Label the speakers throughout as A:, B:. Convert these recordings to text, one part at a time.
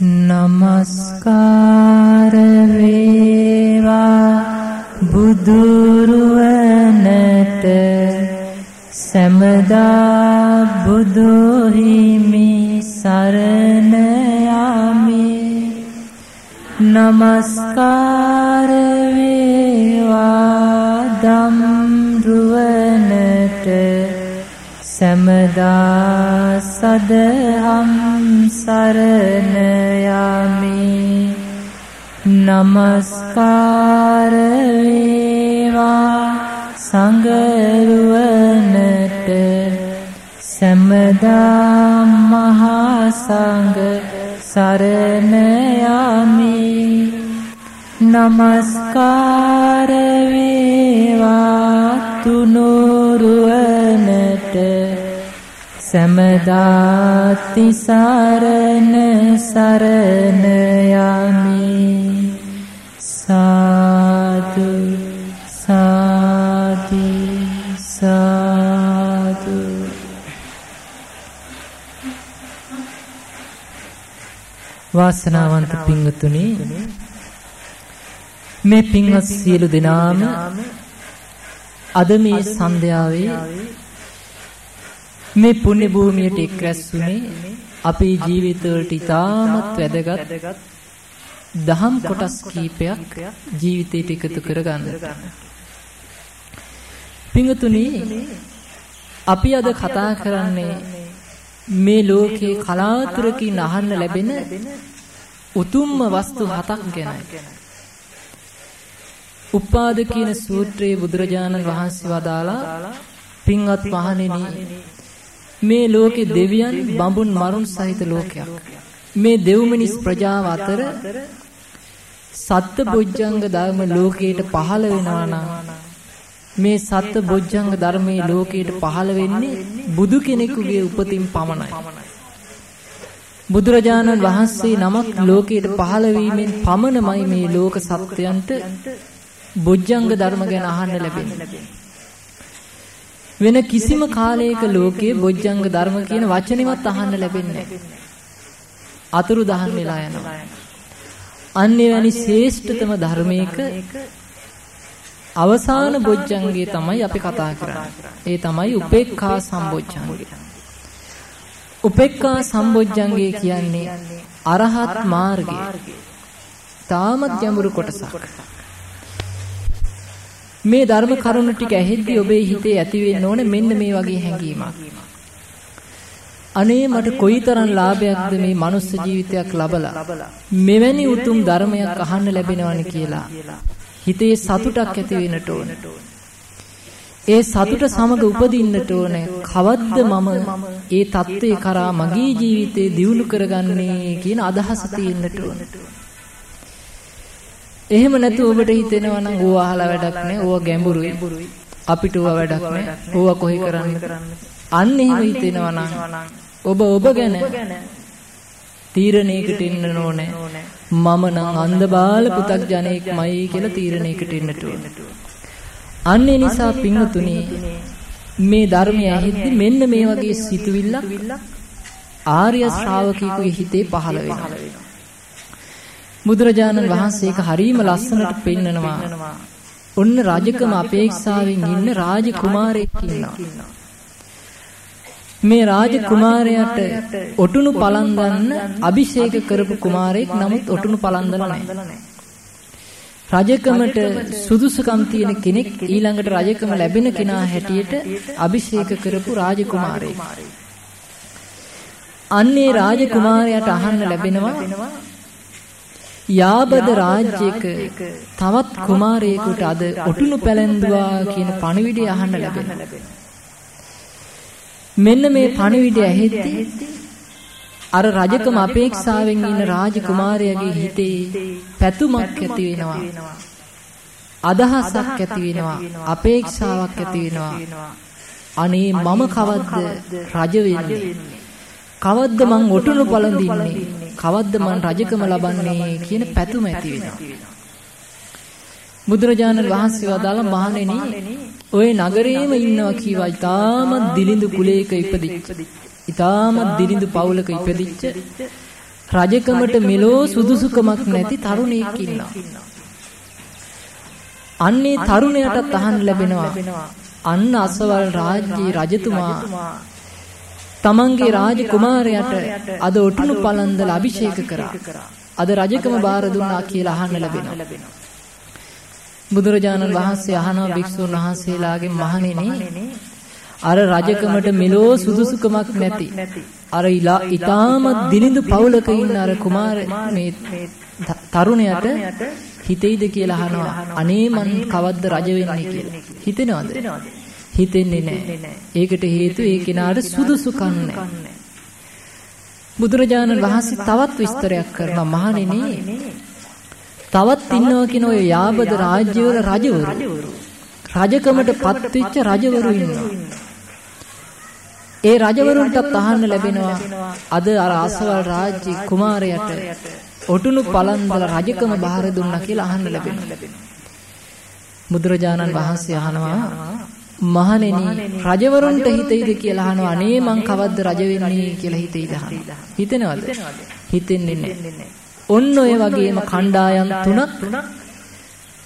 A: නමස්කාර වේවා. බුදුරුවනට සමදා බුදු හිමි සරණ යමි. නමස්කාර වේවා ධම් සමදා සදහම් සරණ යමි නමස්කාර වේවා සංගරුවනට। සමදා මහා සංඝ සරණ යමි නමස්කාර වේවා තුනුරුවනට। සමදාති සරණ සරණ යමි. සාදු සාදු සාදු. වාසනාවන්ත පින්වතුනි මේ පින්වත් සියලු දෙනාම අද මේ සන්ධ්‍යාවේ මේ පුණ්‍ය භූමියට එක් රැස්ුනේ අපේ ජීවිතවලට ඉතාමත් වැදගත් දහම් කොටස් කීපයක් ජීවිතයට එකතු කරගන්න. පින්වතුනි අපි අද කතා කරන්නේ මේ ලෝකේ කලාතුරකින් අහන්න ලැබෙන උතුම්ම වස්තු හතක් ගැනයි. උපාද කියන සූත්‍රයේ බුදුරජාණන් වහන්සේ වදාලා පින්වත් මහණෙනි මේ ලෝකේ දෙවියන් බඹුන් මරුන් සහිත ලෝකයක්. මේ දෙව්මිනිස් ප්‍රජාව අතර සත්ත්ව බොජ්ජංග ධර්ම ලෝකයට පහළ වෙනවා නම් මේ සත්ත්ව බොජ්ජංග ධර්මයේ ලෝකයට පහළ වෙන්නේ බුදු කෙනෙකුගේ උපතින් පමණයි. බුදුරජාණන් වහන්සේ නමක් ලෝකයට පහළ වීමෙන් පමණමයි මේ ලෝක සත්‍යයන්ට බොජ්ජංග ධර්ම ගැන අහන්න ලැබෙන්නේ. වෙන කිසිම කාලයක ලෝකයේ බොජ්ජංග ධර්ම කියන වචනෙවත් අහන්න ලැබෙන්නේ අතුරු දහන් වෙලා යනවා. අන්නේ වැනි ශ්‍රේෂ්ඨතම ධර්මයක අවසාන බොජ්ජංගේ තමයි අපි කතා කරන්නේ. ඒ තමයි උපේක්ඛා සම්බොජ්ජංගය. උපේක්ඛා සම්බොජ්ජංගය කියන්නේ අරහත් මාර්ගය. තාමත් ගැඹුරු කොටසක්. මේ ධර්ම කරුණු ටික ඇහෙද්දී ඔබේ හිතේ ඇති වෙන්න ඕනේ මෙන්න මේ වගේ හැඟීමක්. අනේ මට කොයිතරම් ලාභයක්ද මේ මනුස්ස ජීවිතයක් ලබලා මෙවැනි උතුම් ධර්මයක් අහන්න ලැබෙනවනේ කියලා හිතේ සතුටක් ඇති වෙන්නට ඕන. ඒ සතුට සමග උපදින්නට ඕනේ. කවද්ද මම ඒ தત્ත්වය කරා මගේ ජීවිතේ දියුණු කරගන්නේ කියන අදහස තියෙන්නට ඕන. එහෙම නැතු ඔබට හිතෙනවා නම් ඕවා අහලා වැඩක් නැහැ. ඕවා ගැඹුරුයි. අපිට ඕවා වැඩක් නැහැ. ඕවා කොහේ කරන්නේ? අන්න එහෙම හිතෙනවා නම් ඔබ ඔබ ගැන තීරණයකට එන්න ඕනේ. මම නම් අන්ධබාල පුතක් ජනෙක්මයි කියලා තීරණයකට එන්නට ඕනේ. අන්න ඒ නිසා පින්වතුනි මේ ධර්මය ඇහිද්දි මෙන්න මේ වගේ සිතුවිල්ලක් ආර්ය ශ්‍රාවකයෙකුගේ හිතේ පහළ වෙනවා. බුදුරජාණන් වහන්සේ ඒක හරීම ලස්සනට පෙන්නනවා. ඔන්න රජකම අපේක්ෂාවෙන් ඉන්න රාජ කුමාරයෙක් ඉන්නවා. මේ රාජ කුමාරයාට ඔටුනු පලන්දන්න අභිෂේක කරපු කුමාරයෙක් නමුත් ඔටුනු පලන්දලා නැහැ. රජකමට සුදුසුකම් තියෙන කෙනෙක් ඊළඟට රජකම ලැබෙන කෙනා හැටියට අභිෂේක කරපු රාජකුමාරයෙක්. අන්නේ රාජකුමාරයාට අහන්න ලැබෙනවා යාබද රාජ්‍යයක තවත් කුමාරයෙකුට අද ඔටුනු පැලැන්දුවා කියන පණිවිඩය අහන්න ලැබෙනවා. මෙන්න මේ පණිවිඩය ඇහෙද්දී අර රජකම අපේක්ෂාවෙන් ඉන්න රාජකුමාරයාගේ හිතේ පැතුමක් ඇති වෙනවා. අදහසක් ඇති වෙනවා. අපේක්ෂාවක් ඇති වෙනවා. අනේ මම කවද්ද රජ වෙන්නේ? කවද්ද මං ඔටුනු පළඳින්නේ? කවද්ද මං රජකම ලබන්නේ කියන පැතුම ඇති වෙනවා. බුදුරජාණන් වහන්සේ වදාළ මහණෙනි ඔය නගරේම ඉන්නවා කීවා ඊටාම දිලිඳු කුලයක ඉපදිච්ච ඊටාම දිලිඳු පවුලක ඉපදිච්ච රජකමට මෙලෝ සුදුසුකමක් නැති තරුණයෙක් ඉන්නවා. අන්නේ තරුණයටත් අහන්න ලැබෙනවා. අන්න අසවල් රාජ්‍යයේ රජතුමා තමන්ගේ රාජකුමාරයාට අද ඔටුනු පළඳලා අභිෂේක කරා. අද රජකම බාර දුන්නා කියලා අහන්න ලැබෙනවා. බුදුරජාණන් වහන්සේ අහනවා භික්ෂුන් වහන්සේලාගෙන් මහණෙනි අර රජකමට මෙලෝ සුදුසුකමක් නැති අර ඊටාමත් දිලිඳු පවුලක ඉන්න අර කුමාර මේ තරුණයට හිතෙයිද කියලා අහනවා අනේ මං කවද්ද රජ වෙන්නේ කියලා? හිතෙනවද හිතෙන්නේ නැහැ ඒකට හේතුව ඒ කෙනාට සුදුසුකම් නැහැ බුදුරජාණන් වහන්සේ තවත් විස්තරයක් කරනවා. මහණෙනි තවත් ඉන්නවා කියන ඔය යාබද රාජ්‍යවල රජවරු. රජකමට පත්වෙච්ච රජවරු ඉන්නවා. ඒ රජවරුන්ටත් අහන්න ලැබෙනවා. අද අර අසවල් රාජ්‍ය කුමාරයට ඔටුනු පළන්දල රජකම බාර දුන්නා කියලා අහන්න ලැබෙනවා. බුදුරජාණන් වහන්සේ අහනවා මහණෙනි රජවරුන්ට හිතෙයිද කියලා අහනවා අනේ මං කවද්ද රජ වෙන්නේ කියලා හිතෙයිද හිතෙනවද? හිතෙන්නේ නැහැ. ඔන්න ඔය වගේම කණ්ඩායම් තුනක්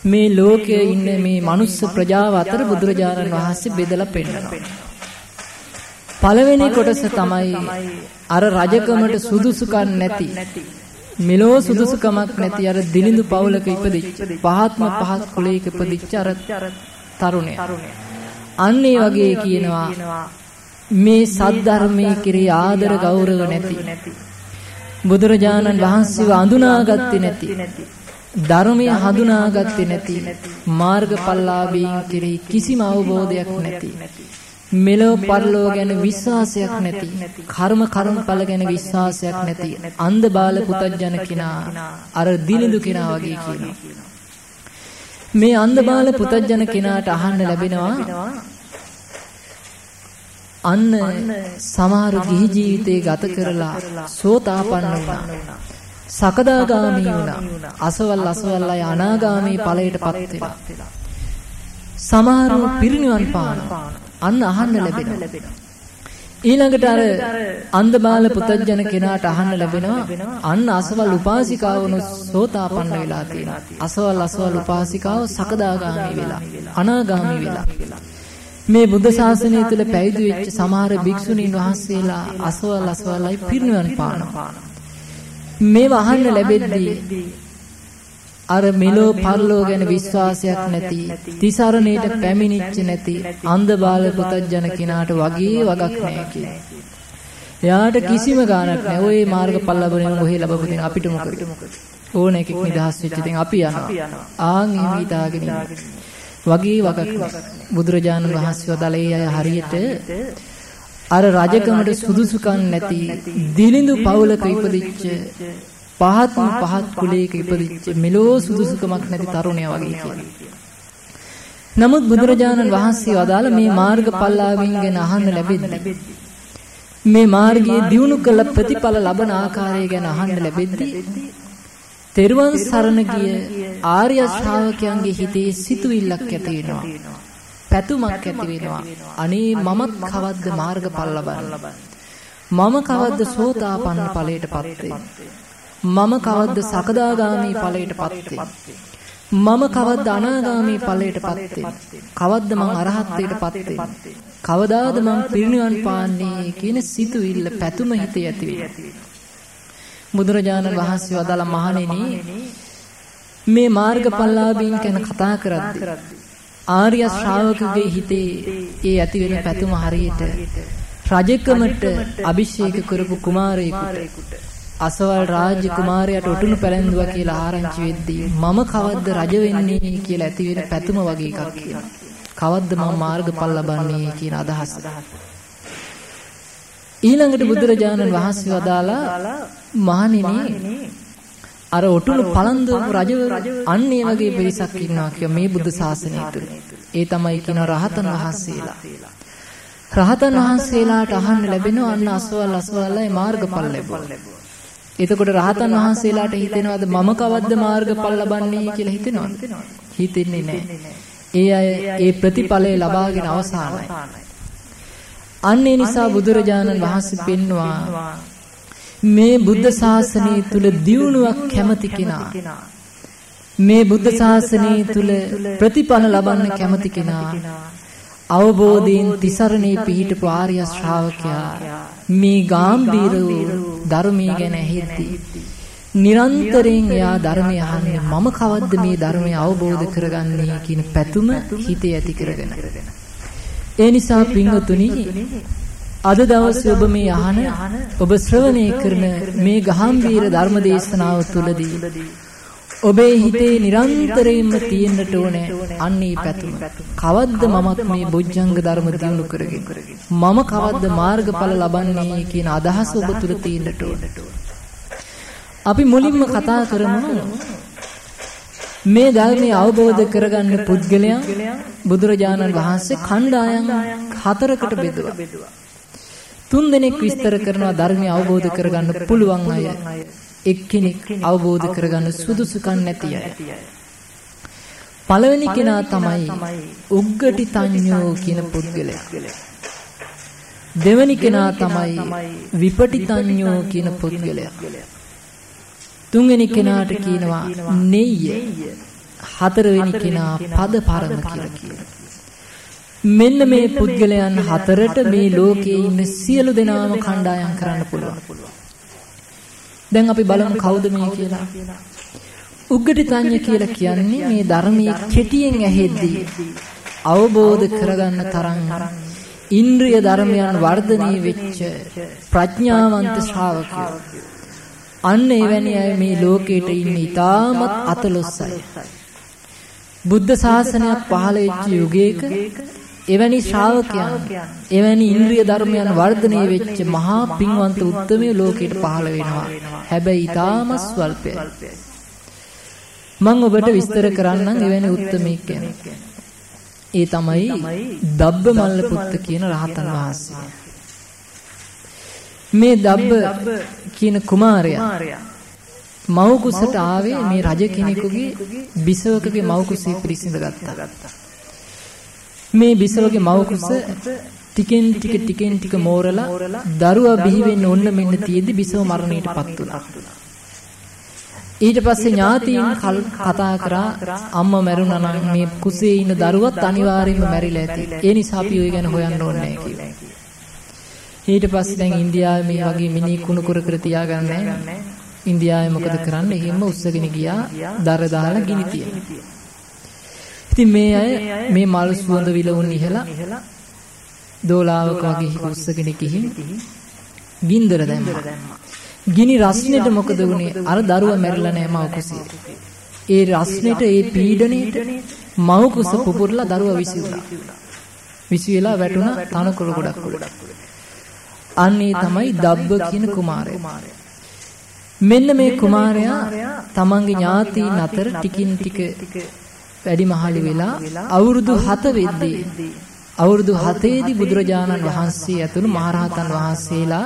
A: මේ ලෝකයේ ඉන්න මේ මනුස්ස ප්‍රජාව අතර බුදුරජාණන් වහන්සේ බෙදලා පෙන්නනවා. පළවෙනි කොටස තමයි අර රජකමට සුදුසුකම් නැති. මෙලෝ සුදුසුකමක් නැති අර දිලිඳු පවුලක ඉපදිච්ච පහත්ම පහත් කුලයක ඉපදිච්ච අර තරුණය. අන්න ඒ වගේ කියනවා. මේ සද්ධර්මයේ කිරී ආදර ගෞරව නැති. බුදුරජාණන් වහන්සේව අඳුනාගත්තේ නැති. ධර්මය හඳුනාගත්තේ නැති. මාර්ගඵලලාභීන් කෙරෙහි කිසිම අවබෝධයක් නැති. මෙලොව පරලෝ ගැන විශ්වාසයක් නැති. කර්ම කර්මඵල ගැන විශ්වාසයක් නැති. අන්ධ බාල පුතඥ කෙනා. අර දිලිඳු කෙනා වගේ කියනවා. මේ අන්ධ බාල පුතඥ කෙනාට අහන්න ලැබෙනවා. අන්න සමහර ගිහි ජීවිතේ ගත කරලා සෝතාපන්න වුණා. සකදාගාමී වුණා. අසවල් අසවල් අය අනාගාමී ඵලයටපත් වෙලා. සමහරව පිරිනිවන් පානවා. අන්න අහන්න ලැබෙනවා. ඊළඟට අර අන්ධබාල පුතඥ කෙනාට අහන්න ලැබෙනවා අන්න අසවල් උපාසිකාවනු සෝතාපන්න වෙලා තියෙනවා. අසවල් අසවල් උපාසිකාව සකදාගාමි වෙලා අනාගාමි වෙලා. මේ බුද්ධ ශාසනය තුළ පැවිදි වෙච්ච සමහර භික්ෂුණීන් වහන්සේලා අසවල් අසවල්යි පිරිනිවන් පානවා. මේව අහන්න ලැබෙද්දී අර මෙලෝ පරලෝ ගැන විශ්වාසයක් නැති තිසරණේට පැමිණිච්ච නැති අන්ධ බාල පුතඥ කෙනාට වගේ වගක් නැහැ කියලා. එයාට කිසිම ගාණක් නැහැ. ওই මාර්ගඵල ලැබුණේ මොහේ ලැබපු දෙන අපිට මොකද? ඕන එකෙක් නිදහස් වෙච්ච ඉතින් අපි යනවා. ආන් එහෙම හිතාගෙන වගේ වගක් බුදුරජාණන් වහන්සේ වදාළේ අය හරියට අර රජකමට සුදුසුකම් නැති දිලිඳු පවුලක ඉපදිච්ච පහත්ම පහත් කුලයක ඉපදිච්ච මෙලෝ සුදුසුකමක් නැති තරුණයා වගේ කියලා. නමුත් බුදුරජාණන් වහන්සේ වදාළ මේ මාර්ගඵලලාභින් ගැන අහන්න ලැබෙද්දී මේ මාර්ගයේ දියුණු කළ ප්‍රතිඵල ලබන ආකාරය ගැන අහන්න ලැබෙද්දී තෙරුවන් සරණ ගිය ආර්ය ශ්‍රාවකයන්ගේ හිතේ සිතුවිල්ලක් ඇති වෙනවා. පැතුමක් ඇති වෙනවා. අනේ මමත් කවද්ද මාර්ගඵල ලබන්නේ? මම කවද්ද සෝතාපන්න ඵලයටපත් වෙන්නේ? මම කවද්ද සකදාගාමී ඵලයටපත් මම කවද්ද අනාගාමී ඵලයටපත් කවද්ද මං අරහත්ත්වයටපත් කවදාද මං පිරිනිවන් පාන්නේ කියන සිතුවිල්ල පැතුම හිතේ ඇති බුදුරජාණන් වහන්සේ වදාළ මහණෙනි මේ මාර්ගඵලලාභීන් ගැන කතා කරද්දී ආර්ය ශ්‍රාවකගේ හිතේ ඒ ඇති වෙන පැතුම හරියට රජකමට අභිෂේක කරපු කුමාරයෙකුට අසවල් රාජ්‍ය කුමාරයාට ඔටුනු පැලැන්දුවා කියලා ආරංචි වෙද්දී මම කවද්ද රජ වෙන්නේ කියලා ඇති වෙන පැතුම වගේ එකක් කියනවා. කවද්ද මම මාර්ගඵල ලබන්නේ කියන අදහස. ඊළඟට බුදුරජාණන් වහන්සේ වදාලා මහණෙනි අර ඔටුනු පළඳවපු රජවරු අන්න ඒ වගේ පිරිසක් ඉන්නවා කිය මේ බුද්ධ ශාසනය තුළ. ඒ තමයි කියන රහතන් වහන්සේලා. රහතන් වහන්සේලාට අහන්න ලැබෙනවා අන්න අසවල් අසවල්ලා මාර්ගඵල ලැබුවා. එතකොට රහතන් වහන්සේලාට හිතෙනවද මම කවද්ද මාර්ගඵල ලබන්නේ කියලා හිතෙනවද? හිතෙන්නේ නැහැ. ඒ අය ඒ ප්‍රතිඵලය ලබාගෙන අවසానයි. අන්න ඒ නිසා බුදුරජාණන් වහන්සේ පෙන්වා මේ බුද්ධ ශාසනය තුල දියුණුවක් කැමති කෙනා මේ බුද්ධ ශාසනය තුල ප්‍රතිඵල ලබන්න කැමති කෙනා අවබෝධයෙන් තිසරණේ පිහිටපු ආර්ය ශ්‍රාවකයා මේ ගාම්භීර වූ ධර්මයේ ගැන ඇහිද්දී නිරන්තරයෙන් එයා ධර්මය අහන්නේ මම කවද්ද මේ ධර්මය අවබෝධ කරගන්නේ කියන පැතුම හිතේ ඇති කරගෙන. ඒ නිසා පින්වතුනි අද දවසේ ඔබ මේ අහන ඔබ ශ්‍රවණය කරන මේ ගාම්භීර ධර්ම දේශනාව තුළදී ඔබේ හිතේ නිරන්තරයෙන්ම තියෙන්නට ඕනේ අන්නේ පැතුම. කවද්ද මමත් මේ බොජ්ජංග ධර්ම දිනු කරගෙන මම කවද්ද මාර්ගඵල ලබන්නේ කියන අදහස ඔබ තුල තියෙන්නට ඕනේ. අපි මුලින්ම කතා කරමු මේ ධර්මය අවබෝධ කරගන්න පුද්ගලයන් බුදුරජාණන් වහන්සේ කණ්ඩායම් හතරකට බෙදුවා. තුන් දෙනෙක් විස්තර කරනවා ධර්මය අවබෝධ කරගන්න පුළුවන් අය. එක්කෙනෙක් අවබෝධ කරගන්න සුදුසුකම් නැති අය. පළවෙනි කෙනා තමයි උග්ගටි තඤ්ඤෝ කියන පුද්ගලයා. දෙවෙනි කෙනා තමයි විපටිතඤ්ඤෝ කියන පුද්ගලයා. තුන්වෙනි කෙනාට කියනවා නෙయ్య. හතරවෙනි කෙනා පද පරම කියලා කියනවා. මෙන්න මේ පුද්ගලයන් හතරට මේ ලෝකයේ ඉන්න සියලු දෙනාම කණ්ඩායම් කරන්න පුළුවන්. දැන් අපි බලමු කවුද මේ කියලා. උග්ගටිතඤ්ඤ කියලා කියන්නේ මේ ධර්මයේ කෙටියෙන් ඇහෙද්දී අවබෝධ කරගන්න තරම් ඉන්ද්‍රිය ධර්මයන් වර්ධනය වෙච්ච ප්‍රඥාවන්ත ශ්‍රාවකයෝ. අන්න එවැනි අය මේ ලෝකෙට ඉන්න ඉතාමත් අතලොස්සයි. බුද්ධ ශාසනයක් පහළ වෙච්ච යුගයක එවැනි ශ්‍රාවකයන් එවැනි ඉන්ද්‍රිය ධර්මයන් වර්ධනය වෙච්ච මහා පින්වන්ත උත්තමයෝ ලෝකෙට පහළ වෙනවා. හැබැයි ඊටාම ස්වල්පයි. මම ඔබට විස්තර කරන්නම් එවැනි උත්තමයෙක් ගැන. ඒ තමයි දබ්බ මල්ල පුත්ත කියන රහතන් වහන්සේ. මේ දබ්බ කියන කුමාරයා මව් කුසට ආවේ මේ රජ කෙනෙකුගේ බිසවකගේ මව් කුසී පිරිසිඳ ගත්තා. මේ බිසවගේ මව් කුස ටිකෙන් ටික ටිකෙන් ටික මෝරලා දරුවා බිහි වෙන්න ඕන මෙන්න තියෙද්දි බිසව මරණයටපත් වුණා. ඊට පස්සේ ඥාතීන් කතා කරා අම්මා මැරුණා නම් මේ කුසේ ඉන්න දරුවත් අනිවාර්යයෙන්ම මැරිලා ඇති. ඒ නිසා අපි ඔය ගැන හොයන්න ඕනේ නැහැ. ඊට පස්සේ දැන් ඉන්දියාවේ මේ වගේ මිනි කුණු කර කර තියාගන්නේ. ඉන්දියාවේ මොකද කරන්නේ? එහෙම උස්සගෙන ගියා දර දාලා ගිනි තියනවා. ඉතින් මේ අය මේ මල් සුවඳ විලවුන් ඉහලා දෝලාවක වගේ උස්සගෙන ගිහින් ගින්දර දැම්මා. ගිනි රස්නෙට මොකද වුනේ? අර දරුවා මැරිලා නැහැ මව කුසේ. ඒ රස්නෙට ඒ පීඩණයට මව කුස පුපුරලා දරුවා විසි වුණා. විසි වෙලා වැටුණා තනකොළ ගොඩක් උඩ. අන්නේ තමයි දබ්බ කියන කුමාරයා. මෙන්න මේ කුමාරයා තමන්ගේ ඥාතීන් අතර ටිකින් ටික වැඩිමහලි වෙලා අවුරුදු 7 වෙද්දී අවුරුදු 7 දී බුදුරජාණන් වහන්සේ ඇතුළු මහරහතන් වහන්සේලා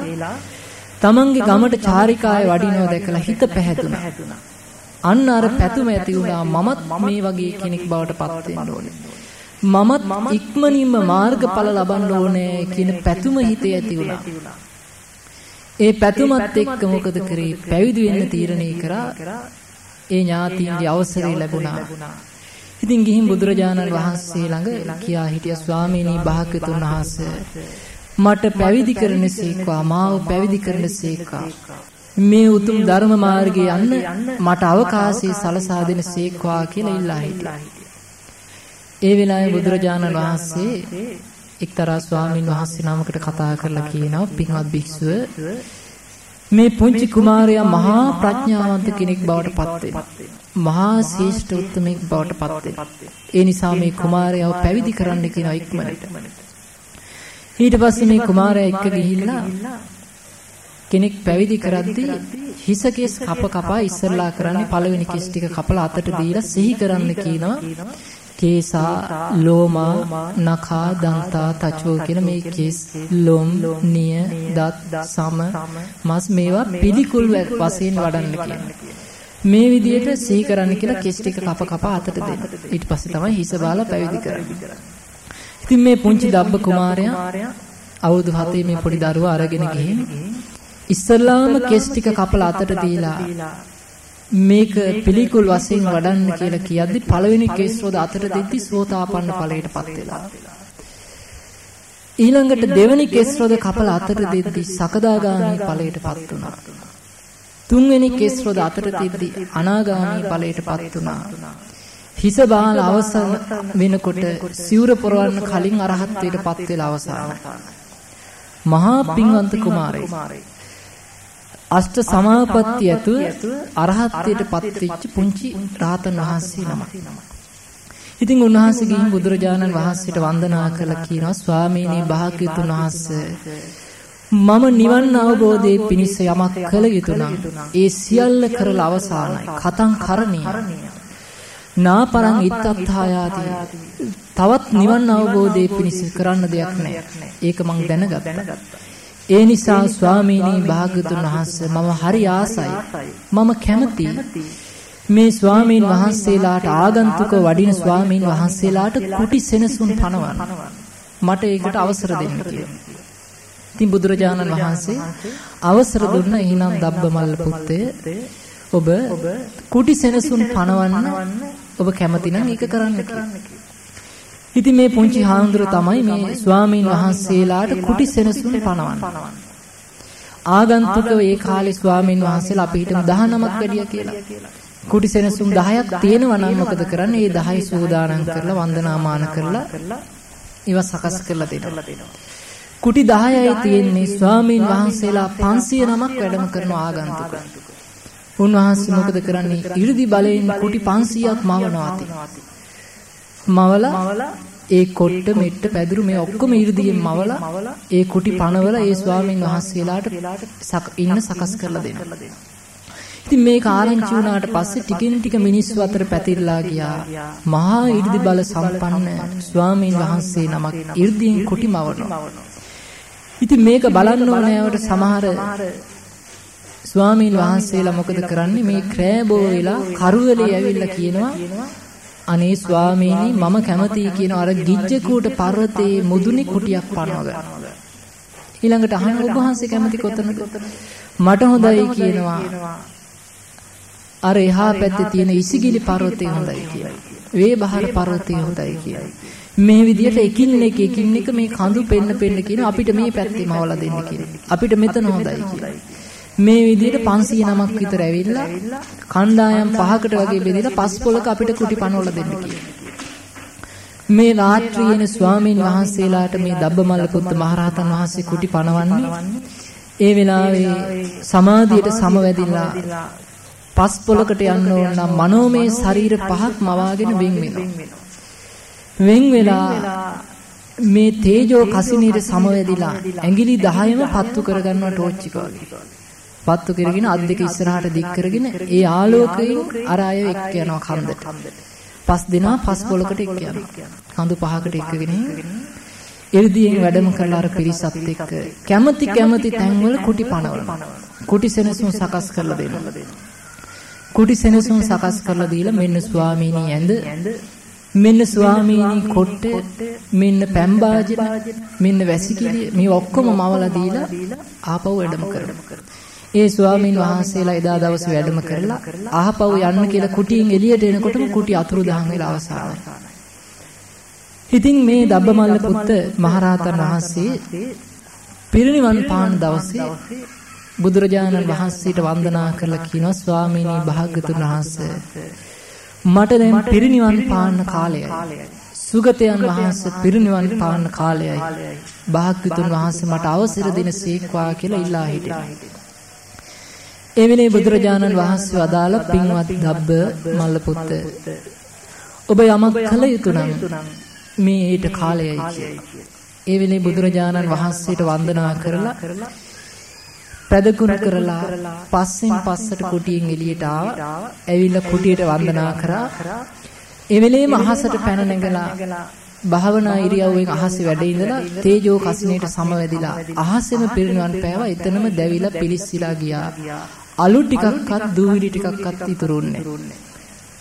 A: තමන්ගේ ගමට චාරිකාවේ වඩිනවා දැකලා හිත පැහැදුනා. අන්න අර පැතුම ඇති වුණා මමත් මේ වගේ කෙනෙක් බවට පත් වෙන්න ඕනේ. මමත් ඉක්මනින්ම මාර්ගඵල ලබන්න ඕනේ කියන පැතුම හිතේ ඇති වුණා. ඒ පැතුමත් එක්ක මොකද කරේ? පැවිදි වෙන්න තීරණය කරා. ඒ ඥාතීන්ගේ අවසරය ලැබුණා. ඉතින් ගිහින් බුදුරජාණන් වහන්සේ ළඟ කියා හිටිය ස්වාමීනි භාග්‍යතුන් වහන්සේ මට පැවිදි කරන සීක්වා මාව පැවිදි කරන සීක්වා මේ උතුම් ධර්ම මාර්ගයේ යන්න මට අවකාශය සලසා දෙන සීක්වා කියලා ඉල්ලා හිටියා. ඒ වෙලාවේ බුදුරජාණන් වහන්සේ එක්තරා ස්වාමීන් වහන්සේ නමකට කතා කරලා කියනවා පින්වත් භික්ෂුව මේ පුංචි කුමාරයා මහා ප්‍රඥාවන්ත කෙනෙක් බවට පත් වෙනවා. මහා ශ්‍රේෂ්ඨ උත්තමෙක් බවට පත් වෙනවා. ඒ නිසා මේ කුමාරයාව පැවිදි කරන්න කියන ඉක්මනට. ඊට පස්සේ මේ කුමාරයා එක්ක ගිහිල්ලා කෙනෙක් පැවිදි කරද්දී හිස කෙස් කප කපා ඉස්සරලා කරන්නේ පළවෙනි කෙස් ටික කපලා අතට දීලා සිහි කරන්න කියනවා. කේසා ලෝමා නඛා දන්තා තචෝ කියන මේ කෙස් ලොම් නිය දත් සම මස් මේවා පිළිකුල් වශයෙන් වඩන්න කියනවා. මේ විදිහට සිහි කරන්න කියලා කෙස් ටික කප කප අතට දෙන්න. ඊට පස්සේ තමයි හිස බාලා පැවිදි කරන්නේ. ඉතින් මේ පුංචි දබ්බ කුමාරයා අවුරුදු 7 මේ පොඩි දරුවා අරගෙන ගිහින් ඉස්සල්ලාම කෙස් ටික කපලා අතට දීලා මේක පිළිකුල් වශයෙන් වඩන්න කියලා කියද්දි පළවෙනි කෙස් රොද අතට දෙද්දි සෝතාපන්න ඵලයටපත් වෙලා. ඊළඟට දෙවෙනි කෙස් රොද කපලා අතට දෙද්දි සකදාගාමී ඵලයටපත් වුණා. තුන්වෙනි කෙස් රොද අතට දෙද්දි අනාගාමී ඵලයටපත් වුණා. හිස බාල අවසන් වෙනකොට සිවුර පොරවන්න කලින් අරහත්ත්වයටපත් වෙලා අවසానයි. මහා පින්වන්ත කුමාරයෙක් අෂ්ට සමාපatti ඇතු අරහත්ත්වයට පත්වෙච්ච පුංචි රාතන් වහන්සේ නමක්. ඉතින් උන්වහන්සේ ගිහින් බුදුරජාණන් වහන්සේට වන්දනා කළා කියනවා ස්වාමීනි භාග්‍යතුන් වහන්සේ මම නිවන් අවබෝධයේ පිණිස යමක් කළ යුතු නම් ඒ සියල්ල කරලා අවසానයි. කතං කරණීය. නාපරං ඉත්තත්ථායාති. තවත් නිවන් අවබෝධයේ පිණිස කරන්න දෙයක් නැහැ. ඒක මං දැනගත්තා. ඒ නිසා ස්වාමීනි භාග්‍යතුන් වහන්සේ මම හරි ආසයි. මම කැමති මේ ස්වාමීන් වහන්සේලාට ආගන්තුක වඩින ස්වාමීන් වහන්සේලාට කුටි සෙනසුන් පනවන්න. මට ඒකට අවසර දෙන්න කියලා. ඉතින් බුදුරජාණන් වහන්සේ අවසර දුන්න එහෙනම් දබ්බමල්ල පුත්තේ ඔබ කුටි සෙනසුන් පනවන්න ඔබ කැමති නම් ඒක කරන්න කියලා. ඉතින් මේ පුංචි හාමුදුර තමයි මේ ස්වාමීන් වහන්සේලාට කුටි සෙනසුන් පනවන්නේ. ආගන්තුකව ඒ කාලේ ස්වාමීන් වහන්සේලා අපි හිතමු 19ක් වැඩියා කියලා. කුටි සෙනසුන් 10ක් තියෙනවා නම් මොකද කරන්නේ? ඒ 10 සූදානම් කරලා වන්දනාමාන කරලා ඒවා සකස් කරලා දෙනවා. කුටි 10යි තියෙන්නේ ස්වාමීන් වහන්සේලා 500 නමක් වැඩම කරන ආගන්තුක. උන්වහන්සේ මොකද කරන්නේ? 이르දි බලයෙන් කුටි 500ක් මවනවා මවලා ඒ කොට්ට මෙට්ට පැදුරු මේ ඔක්කොම 이르දියෙන් මවලා ඒ කුටි පනවල ඒ ස්වාමීන් වහන්සේලාට ඉන්න සකස් කරලා දෙනවා. ඉතින් මේ කාලෙන්චි වුණාට පස්සේ ටිකින් ටික මිනිස්සු අතර පැතිරලා ගියා. මහා 이르දි බල සම්පන්න ස්වාමීන් වහන්සේ නමක් 이르දියෙන් කුටි මවනවා. ඉතින් මේක බලන්න ඕනෑවට සමහර ස්වාමීන් වහන්සේලා මොකද කරන්නේ මේ ක්‍රෑබෝ වෙලා කරුවලේ ඇවිල්ලා කියනවා අනේ ස්වාමීනි මම කැමතියි කියන අර ගිජ්ජකූට පර්වතයේ මුදුනේ කුටියක් පනවගන්න. ඊළඟට අහන ඔබ වහන්සේ කැමති කොතනද? මට හොඳයි කියනවා. අර එහා පැත්තේ තියෙන ඉසිගිලි පර්වතය හොඳයි කියලා. වේබහර පර්වතය හොඳයි කියලා. මේ විදිහට එකින් එක එකින් එක මේ කඳු පෙන්න පෙන්න කියන අපිට මේ පැත්තේ මවලා දෙන්න කියලා. අපිට මෙතන හොඳයි කියලා. මේ විදිහට 500 නමක් විතර ඇවිල්ලා කණ්ඩායම් පහකට වගේ බෙදලා පස් පොලක අපිට කුටි පනවල දෙන්න මේ රාත්‍රියේන ස්වාමීන් වහන්සේලාට මේ දබ්බමල්ල පුත්ත මහරහතන් වහන්සේ කුටි පනවන්නේ ඒ වෙලාවේ සමාධියට සමවැදිලා පස් පොලකට යන්න ඕන නම් මනෝමය ශරීර පහක් මවාගෙන වෙන් වෙනවා. වෙන් වෙලා මේ තේජෝ කසිනීර සමවැදිලා ඇඟිලි 10ම පත්තු කරගන්නවා ටෝච් එක වගේ. පත්තු කරගෙන අත් දෙක ඉස්සරහට දික් කරගෙන ඒ ආලෝකයෙන් අර අය එක්ක යනවා කන්දට. පස් දෙනා පස් පොලකට එක්ක යනවා. කඳු පහකට එක්කගෙන එ르දියෙන් වැඩම කරලා අර පිරිසත් එක්ක කැමැති කැමැති තැන්වල කුටි පනවනවා. කුටි සෙනසුන් සකස් කරලා දෙනවා. කුටි සෙනසුන් සකස් කරලා දීලා මෙන්න ස්වාමීනි ඇඳ මෙන්න ස්වාමීනි කොට්ටේ මෙන්න පැම්බාජන මෙන්න වැසිකිළිය මේ ඔක්කොම මවලා දීලා ආපහු වැඩම කරනවා. ඒ ස්වාමීන් වහන්සේලා එදා දවසේ වැඩම කරලා ආහපව් යන්න කියලා කුටියෙන් එළියට එනකොටම කුටි අතුරුදහන් වෙලා අවසానයි. ඉතින් මේ දබ්බමල්ල පුත්ත මහරහතන් වහන්සේ පිරිනිවන් පාන දවසේ බුදුරජාණන් වහන්සේට වන්දනා කරලා කියනවා ස්වාමීනි භාග්‍යතුන් වහන්සේ මට දැන් පිරිනිවන් පාන්න කාලයයි. සුගතයන් වහන්සේ පිරිනිවන් පාන්න කාලයයි. භාග්‍යතුන් වහන්සේ මට අවසර දෙන සීක්වා කියලා ඉල්ලා හිටියා. ඒ වෙලේ බුදුරජාණන් වහන්සේ වදාළ පින්වත් ගබ්බ මල්ල පුත්ත ඔබ යමක් කළ යුතු නම් මේ ඊට කාලයයි කියලා. ඒ වෙලේ බුදුරජාණන් වහන්සේට වන්දනා කරලා පැදකුණ කරලා පස්සෙන් පස්සට කුටියෙන් එළියට ආවා. ඇවිල්ලා කුටියට වන්දනා කරා. ඒ වෙලේම අහසට පැන නැගලා භාවනා ඉරියව්වෙන් අහසේ වැඩ ඉඳලා තේජෝ කසිනේට සමවැදිලා අහසෙම පිරිනුවන් පෑවා. එතනම දැවිලා පිලිස්සලා ගියා. අලු ටිකක්වත් දූවිලි ටිකක්වත් ඉතුරුන්නේ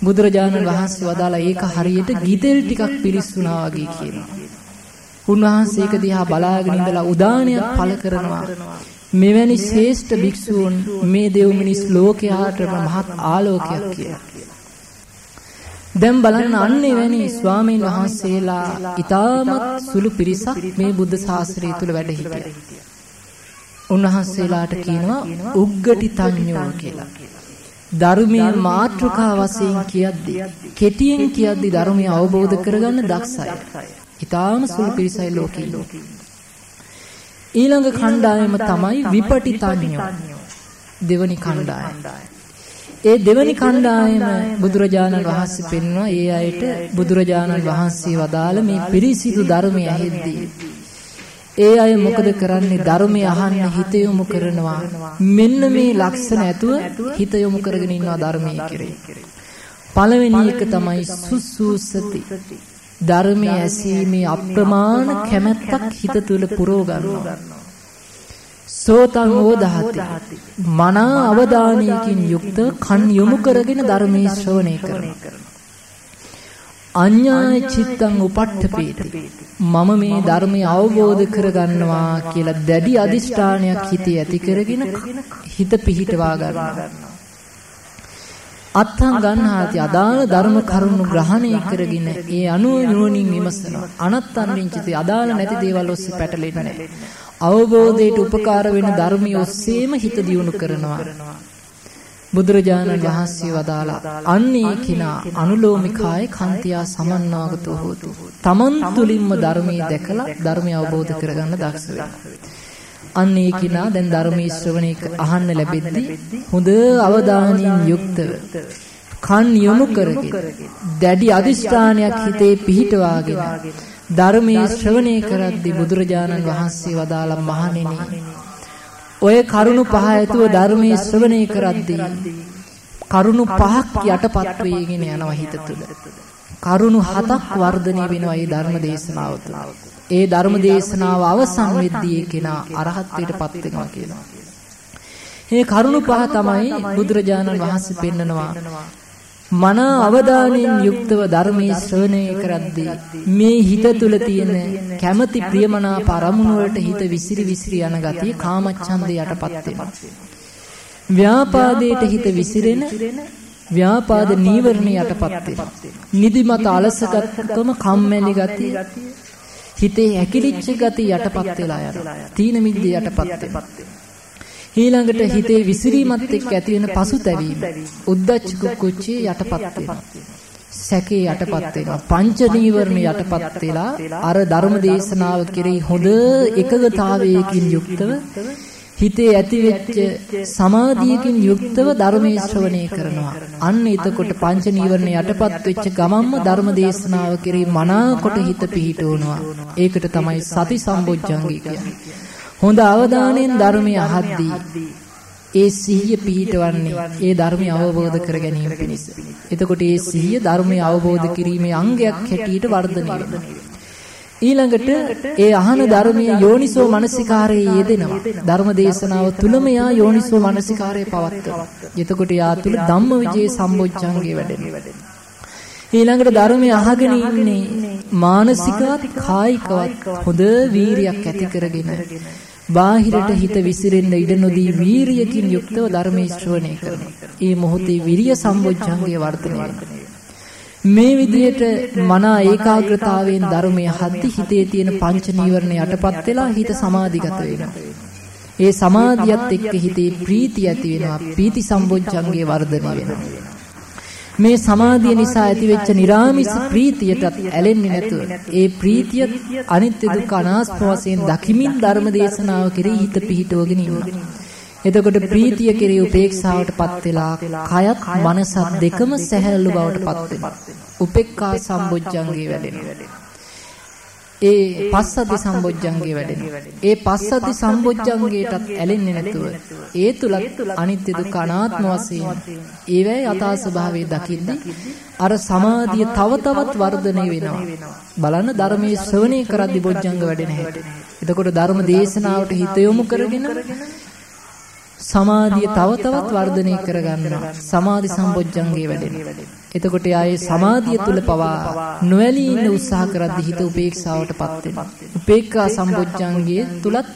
A: බුදුරජාණන් වහන්සේ වදාලා ඒක හරියට ගිතෙල් ටිකක් පිලිස්සුනා වගේ කියනවා. උන්වහන්සේ ඒක දිහා බලාගෙන ඉඳලා උදානයක් පළ කරනවා මෙවැනි ශ්‍රේෂ්ඨ භික්ෂූන් මේ දෙව් මිනිස් ලෝකයාට මහත් ආලෝකයක් කියලා. දැන් බලන්න අන්න එවැනි ස්වාමීන් වහන්සේලා ඊටමත් සුළු පිරිසක් මේ බුද්ධ ශාස්ත්‍රය තුල වැඩ හිටියා. උන්වහන්සේලාට කියනවා උග්ගටි තඤ්ඤෝ කියලා. ධර්මයේ මාත්‍රකා වශයෙන් කියද්දී කෙටියෙන් කියද්දී ධර්මය අවබෝධ කරගන්න දක්ෂයි. ඊටාම සුළු පිරිසයි ලෝකේ. ඊළඟ කණ්ඩායම තමයි විපටිතඤ්ඤෝ. දෙවනි කණ්ඩායම. ඒ දෙවනි කණ්ඩායම බුදුරජාණන් වහන්සේ පෙන්වනවා. ඒ අයට බුදුරජාණන් වහන්සේ වදාළ මේ පිරිසිදු ධර්මය ඇහෙද්දී ඒ අය මොකද කරන්නේ? ධර්මය අහන්න හිත යොමු කරනවා. මෙන්න මේ ලක්ෂණ ඇතුව හිත යොමු කරගෙන ඉන්නවා ධර්මයේ කෙරේ පළවෙනි එක තමයි සුසුසති ධර්මයේ ඇසීමේ අප්‍රමාණ කැමැත්තක් හිත තුල පුරව ගන්නවා සෝතං ඕදහති මනා අවධානයකින් යුක්ත කන් යොමු කරගෙන ධර්මයේ ශ්‍රවණය කරනවා. අඤ්ඤාය චිත්තං උපට්ඨපේති. මම මේ ධර්මය අවබෝධ කරගන්නවා කියලා දැඩි අදිෂ්ඨානයක් හිතේ ඇති කරගෙන හිත පිහිටවා ගන්නවා අත්හං ගන්නාති අදාළ ධර්ම කරුණු ග්‍රහණය කරගෙන ඒ අනුව නුවණින් විමසනවා අනත්තන් විංචිත අදාළ නැති දේවල් ඔස්සේ පැටලෙන්නේ නැහැ. අවබෝධයට උපකාර වෙන ධර්මිය ඔස්සේම හිත දියුණු කරනවා. බුදුරජාණන් වහන්සේ වදාලා අන්නේ කිනා අනුලෝමිකාය කන්තියා සමන්නාගතෝ හෝතු. තමන් තුලින්ම ධර්මයේ දැකලා ධර්මය අවබෝධ කරගන්න දක්ෂ අන්නේ කිනා දැන් ධර්මයේ ශ්‍රවණය අහන්න ලැබෙද්දී හොඳ අවධානයෙන් යුක්තව කන් යොමු කරගෙන දැඩි අදිෂ්ඨානයක් හිතේ පිහිටවාගෙන ධර්මයේ ශ්‍රවණය කරද්දී බුදුරජාණන් වහන්සේ වදාළ මහණෙනි ඔය කරුණු පහ ඇතුව ධර්මයේ ශ්‍රවණය කරද්දී කරුණු පහක් යටපත් වෙගෙන යනවා හිත තුළ. කරුණු හතක් වර්ධනය වෙනවා මේ ධර්ම දේශනාව තුළ. ඒ ධර්ම දේශනාව අවසන් වෙද්දී කෙනා අරහත්ත්වයටපත් වෙනවා කියනවා. මේ කරුණු පහ තමයි බුදුරජාණන් වහන්සේ පෙන්නනවා මන අවධානයෙන් යුක්තව ධර්මයේ ශ්‍රවණය කරද්දී මේ හිත තුල තියෙන කැමැති ප්‍රියමනාප අරමුණු වලට හිත විසිරි විසිරි යන ගතිය කාමච්ඡන්දේ යටපත් වෙනවා. ව්‍යාපාදයට හිත විසිරෙන ව්‍යාපාද නීවරණ යටපත් වෙනවා. නිදිමත අලසකම කම්මැලි ගතිය හිතේ ඇකිලිච්ච ගතිය යටපත් වෙලා යනවා. තීන මිද්ද යටපත් වෙනවා. ඊළඟට හිතේ විසිරීමත් එක්ක ඇති වෙන පසුතැවීම උද්දච්ච කුච්චේ යටපත් වෙනවා සැකේ යටපත් වෙනවා පංච නීවරණ යටපත් වෙලා අර ධර්ම දේශනාව කෙරෙහි හොඳ එකගතාවයකින් යුක්තව හිතේ ඇතිවෙච්ච සමාධියකින් යුක්තව ධර්මයේ ශ්‍රවණය කරනවා. අන්න එතකොට පංච නීවරණ යටපත් වෙච්ච ගමම්ම ධර්ම දේශනාව කෙරෙහි මනාකොට හිත පිහිටවනවා. ඒකට තමයි සති සම්බොජ්ජංගී කියන්නේ. හොඳ අවධානයෙන් ධර්මය අහද්දී ඒ සිහිය පිහිටවන්නේ ඒ ධර්මය අවබෝධ කර ගැනීම පිණිස. එතකොට ඒ සිහිය ධර්මය අවබෝධ කිරීමේ අංගයක් හැටියට වර්ධනය වෙනවා. ඊළඟට ඒ අහන ධර්මයේ යෝනිසෝ මනසිකාරයේ යෙදෙනවා. ධර්ම දේශනාව තුලම යා යෝනිසෝ මනසිකාරයේ පවත්වනවා. එතකොට යා තුල ධම්මවිජේ සම්බොජ්ජංගේ වැඩෙනවා. ඊළඟට ධර්මය අහගෙන ඉන්නේ මානසිකවත් කායිකවත් හොඳ වීරියක් ඇති කරගෙන බාහිරට හිත විසිරෙන්න ඉඩ නොදී වීරියකින් යුක්තව ධර්මයේ ශ්‍රවණය කරනවා. ඒ මොහොතේ විරිය සම්බොජ්ජංගය වර්ධනය මේ විදිහට මන ඒකාග්‍රතාවයෙන් ධර්මයේ හද්දි හිතේ තියෙන පංච නීවරණ යටපත් වෙලා හිත සමාධිගත වෙනවා. ඒ සමාධියත් එක්ක හිතේ ප්‍රීතිය ඇති වෙනවා. ප්‍රීති සම්බොජ්ජංගේ වර්ධනය වෙනවා. මේ සමාධිය නිසා ඇතිවෙච්ච නිරාමිස ප්‍රීතියටත් ඇලෙන්නේ නැතුව ඒ ප්‍රීතිය අනිත්‍ය දුක්ඛ අනාත්ම වශයෙන් දකිමින් ධර්ම දේශනාව කෙරෙහි හිත පිහිටවගෙන ඉන්නවා. එතකොට ප්‍රීතිය කෙරෙහි උපේක්ෂාවටපත් වෙලා කයත් මනසත් දෙකම සැහැල්ලු බවටපත් වෙනවා. උපේක්ඛා සම්බොජ්ජංගේ වැඩෙනවා. ඒ පස්සද්ධි සම්බොජ්ජංගේ වැඩෙනවා. ඒ පස්සද්ධි සම්බොජ්ජංගේටත් ඇලෙන්නේ නැතුව ඒ තුලත් අනිත්‍ය දුක්ඛ අනාත්ම වශයෙන් ඒවැ යථා ස්වභාවය දකිද්දී අර සමාධිය තව තවත් වර්ධනය වෙනවා. බලන්න ධර්මයේ ශ්‍රවණය කරද්දී බොජ්ජංග වැඩෙන හැටි. එතකොට ධර්ම දේශනාවට හිත යොමු කරගෙන සමාධිය තව තවත් වර්ධනය කරගන්නවා. සමාධි සම්බොජ්ජංගේ වැඩෙනවා. එතකොට ආයේ සමාධිය තුල පවා නොඇලී ඉන්න උත්සාහ කරද්දී හිත උපේක්ෂාවටපත් වෙනවා. උපේක්ඛා සම්බොජ්ජංගයේ තුලත්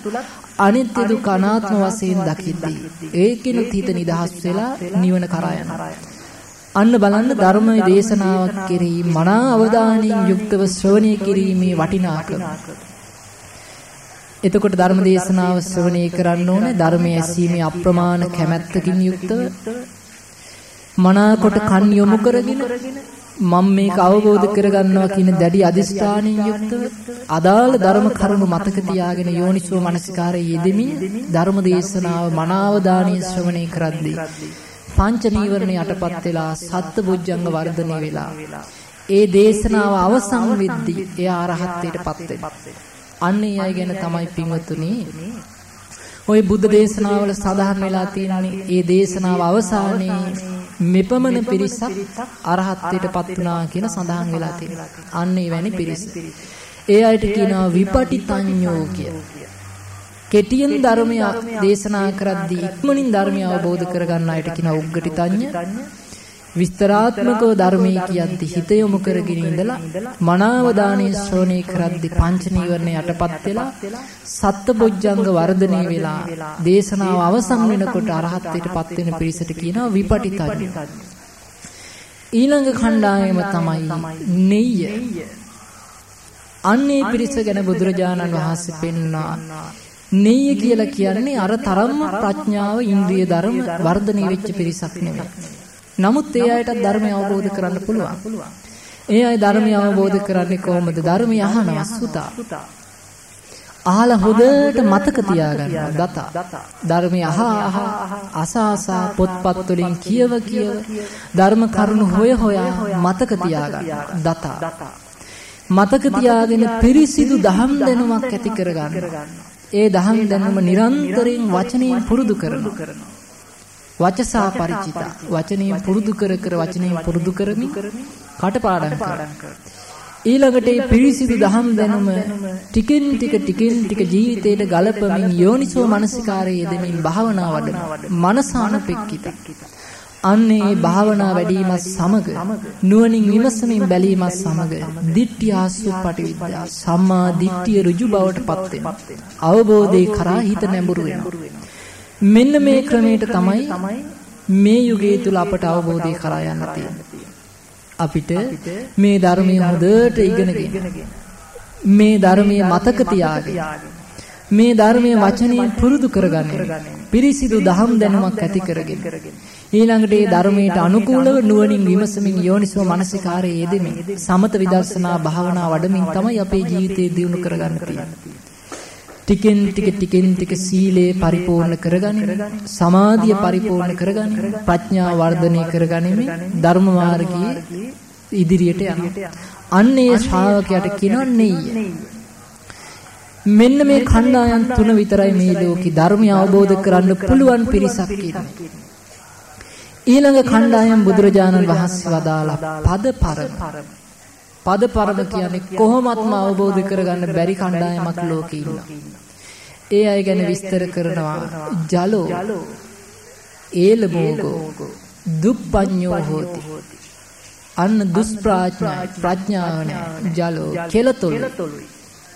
A: අනිත්‍ය දුක්ඛ අනාත්ම වශයෙන් දකිද්දී ඒකිනුත් හිත නිදහස් වෙලා නිවන කරා යනවා. අන්න බලන්න ධර්මයේ දේශනාවක් කෙරෙහි මනා අවධානයෙන් යුක්තව ශ්‍රවණය කිරීමේ වටිනාකම. එතකොට ධර්ම දේශනාව ශ්‍රවණය කරන්න ඕනේ. ධර්මයේ ඇසීමේ අප්‍රමාණ කැමැත්තකින් යුක්තව මනාකොට කන් යොමු කරගෙන මම මේක අවබෝධ කරගන්නවා කියන දැඩි අදිෂ්ඨානයෙන් යුක්තව අදාළ ධර්ම කරුණු මතක තියාගෙන යෝනිසෝ මනසිකාරයේ යෙදෙමින් ධර්ම දේශනාව මනාව දානීය ශ්‍රවණය කරද්දී පංච නීවරණ යටපත් වෙලා සත්බුද්ධංග වර්ධනය වෙලා ඒ දේශනාව අවසන් වෙද්දී එයා අරහත්ත්වයටපත් වෙනවා. අන්න ඒ අය ගැන තමයි පින්වතුනි ওই බුද්ධ දේශනාවල සඳහන් වෙලා තියෙනනේ ඒ දේශනාව අවසානයේ මෙපමණ පිරිසක් අරහත්ත්වයටපත් වුණා කියන සඳහන් වෙලා තියෙනවා. අන්න ඒ වැනි පිරිස. ඒ අයට කියනවා විපටිතඤ්ඤෝ කිය. කෙටියෙන් ධර්මය දේශනා කරද්දී ඉක්මනින් ධර්මය අවබෝධ කරගන්න අයට කියනවා උග්ගටිතඤ්ඤ. විස්තරාත්මකව ධර්මයේ කියද්දි හිත යොමු කරගෙන ඉඳලා මනාව දානේ ශ්‍රෝණී කරද්දි පංච නීවරණ යටපත් වෙලා සත්බොජ්ජංග වර්ධනය වෙලා දේශනාව අවසන් වෙනකොට අරහත්ත්වයටපත් වෙන පිරිසට කියනවා විපටිතඥ ඊළඟ ඛණ්ඩායම තමයි නෙය්‍ය. අන්නේ පිරිස ගැන බුදුරජාණන් වහන්සේ පෙන්වනවා. නෙය්‍ය කියලා කියන්නේ අර තරම්ම ප්‍රඥාව ඉන්ද්‍රිය ධර්ම වර්ධනය වෙච්ච පිරිසක් නෙවෙයි. නමුත් ඒ අයටත් ධර්මය අවබෝධ කරන්න පුළුවන්. ඒ අය ධර්මය අවබෝධ කරන්නේ කොහොමද? ධර්මය අහනවා සුතා. අහලා හොඳට මතක තියාගන්නවා දත. ධර්මය අහ අහ අසාසා පොත්පත් වලින් කියව කියව ධර්ම කරුණු හොය හොයා මතක තියාගන්නවා දත. මතක තියාගෙන පිරිසිදු දහම් දැනුමක් ඇති කරගන්න. ඒ දහම් දැනුම නිරන්තරයෙන් වචනයෙන් පුරුදු කරනවා. වචසා ಪರಿචිත වචනයෙන් පුරුදු කර කර වචනයෙන් පුරුදු කරමින් කටපාඩම් කරනවා ඊළඟට මේ පිරිසිදු දහම් දැනුම ටිකෙන් ටික ටිකෙන් ටික ජීවිතයට ගලපමින් යෝනිසෝ මනසිකාරයේ යෙදෙමින් භාවනා වඩන මනසානුපෙක්කිත. අන්නේ භාවනා වැඩිමත් සමග නුවණින් විමසමින් බැලීමත් සමග දිට්ඨිය ආසුප්පටි විද්‍යා සම්මා දිට්ඨිය ඍජු බවට පත් වෙනවා. අවබෝධේ කරා හිත නැඹුරු වෙනවා. මෙන්න මේ ක්‍රමයට තමයි මේ යුගයේ තුල අපට අවබෝධය කරා යන්න තියෙන්නේ. අපිට මේ ධර්මයේ හොඳට ඉගෙනගෙන මේ ධර්මයේ මතක තියාගෙන මේ ධර්මයේ වචනයෙන් පුරුදු කරගන්න පිරිසිදු දහම් දැනුමක් ඇති කරගෙන ඊළඟට මේ ධර්මයට අනුකූලව නුවණින් විමසමින් යෝනිසෝ මනසිකාරයේ යෙදෙමින් සමත විදර්ශනා භාවනා වඩමින් තමයි අපේ ජීවිතේ දියුණු කරගන්න තියෙන්නේ. ටිකෙන් ටික ටිකෙන් ටික සීලේ පරිපූර්ණ කරගනිමින් සමාධිය පරිපූර්ණ කරගනිමින් ප්‍රඥා වර්ධනය කරගනිමින් ධර්ම මාර්ගයේ ඉදිරියට යනවා. අන්නේ ශ්‍රාවකයාට කියනවා නෙయ్య. මෙන්න මේ කණ්ඩායම් තුන විතරයි මේ ලෝකේ ධර්මය අවබෝධ කරන්න පුළුවන් පිරිසක් ඉන්නේ. ඊළඟ කණ්ඩායම් බුදුරජාණන් වහන්සේ වදාලා පද පරම පද පරම කියන්නේ කොහොමත්ම අවබෝධ කරගන්න බැරි කණ්ඩායමක් ලෝකේ ඉන්නවා. ඒ අය ගැන විස්තර කරනවා ජලෝ ඒලමෝගෝ දුප්පඤ්ඤෝ හෝති. අන්න දුෂ්ප්‍රඥා ප්‍රඥාව නැහැ. ජලෝ කෙලතොළු.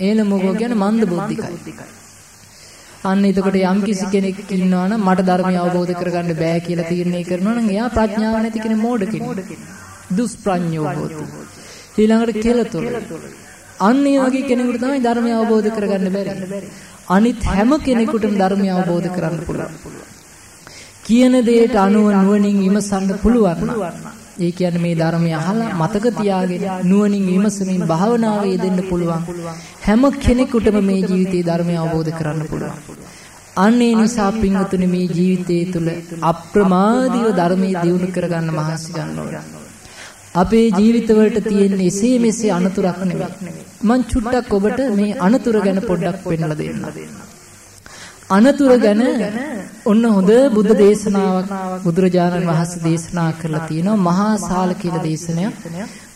A: ඒලමෝගෝ කියන්නේ මන්ද බුද්ධිකයි. අන්න එතකොට යම් කිසි කෙනෙක් ඉන්නවා නම් මට ධර්මය අවබෝධ කරගන්න බෑ කියලා තීරණය කරනවා නම් එයා ප්‍රඥාව නැති කෙනෙක් මෝඩ කෙනෙක්. දුෂ්ප්‍රඥෝ හෝති. ඊළඟට කෙලතොල. අන්න ඒ වගේ කෙනෙකුට තමයි ධර්මය අවබෝධ කරගන්න බැරි. අනිත් හැම කෙනෙකුටම ධර්මය අවබෝධ කරන්න පුළුවන්. කියන දෙයට අනුව නුවණින් විමසන්න පුළුවන්. ඒ කියන්නේ මේ ධර්මය අහලා මතක තියාගෙන නුවණින් විමසමින් භාවනාවේ යෙදෙන්න පුළුවන්. හැම කෙනෙකුටම මේ ජීවිතයේ ධර්මය අවබෝධ කරන්න පුළුවන්. අන්න ඒ නිසා පින්වතුනි මේ ජීවිතය තුළ අප්‍රමාදීව ධර්මයේ දියුණු කරගන්න මහන්සි ගන්න ඕනේ. අපේ ජීවිතවලට තියෙන එසේ මෙසේ අනතුරක් නෙවෙයි. මං චුට්ටක් ඔබට මේ අනතුර ගැන පොඩ්ඩක් පෙන්නලා දෙන්න. අනතුර ගැන ඔන්න හොඳ බුද්ධ දේශනාවක් බුදුරජාණන් වහන්සේ දේශනා කරලා තියෙනවා මහා සාල කියලා දේශනයක්.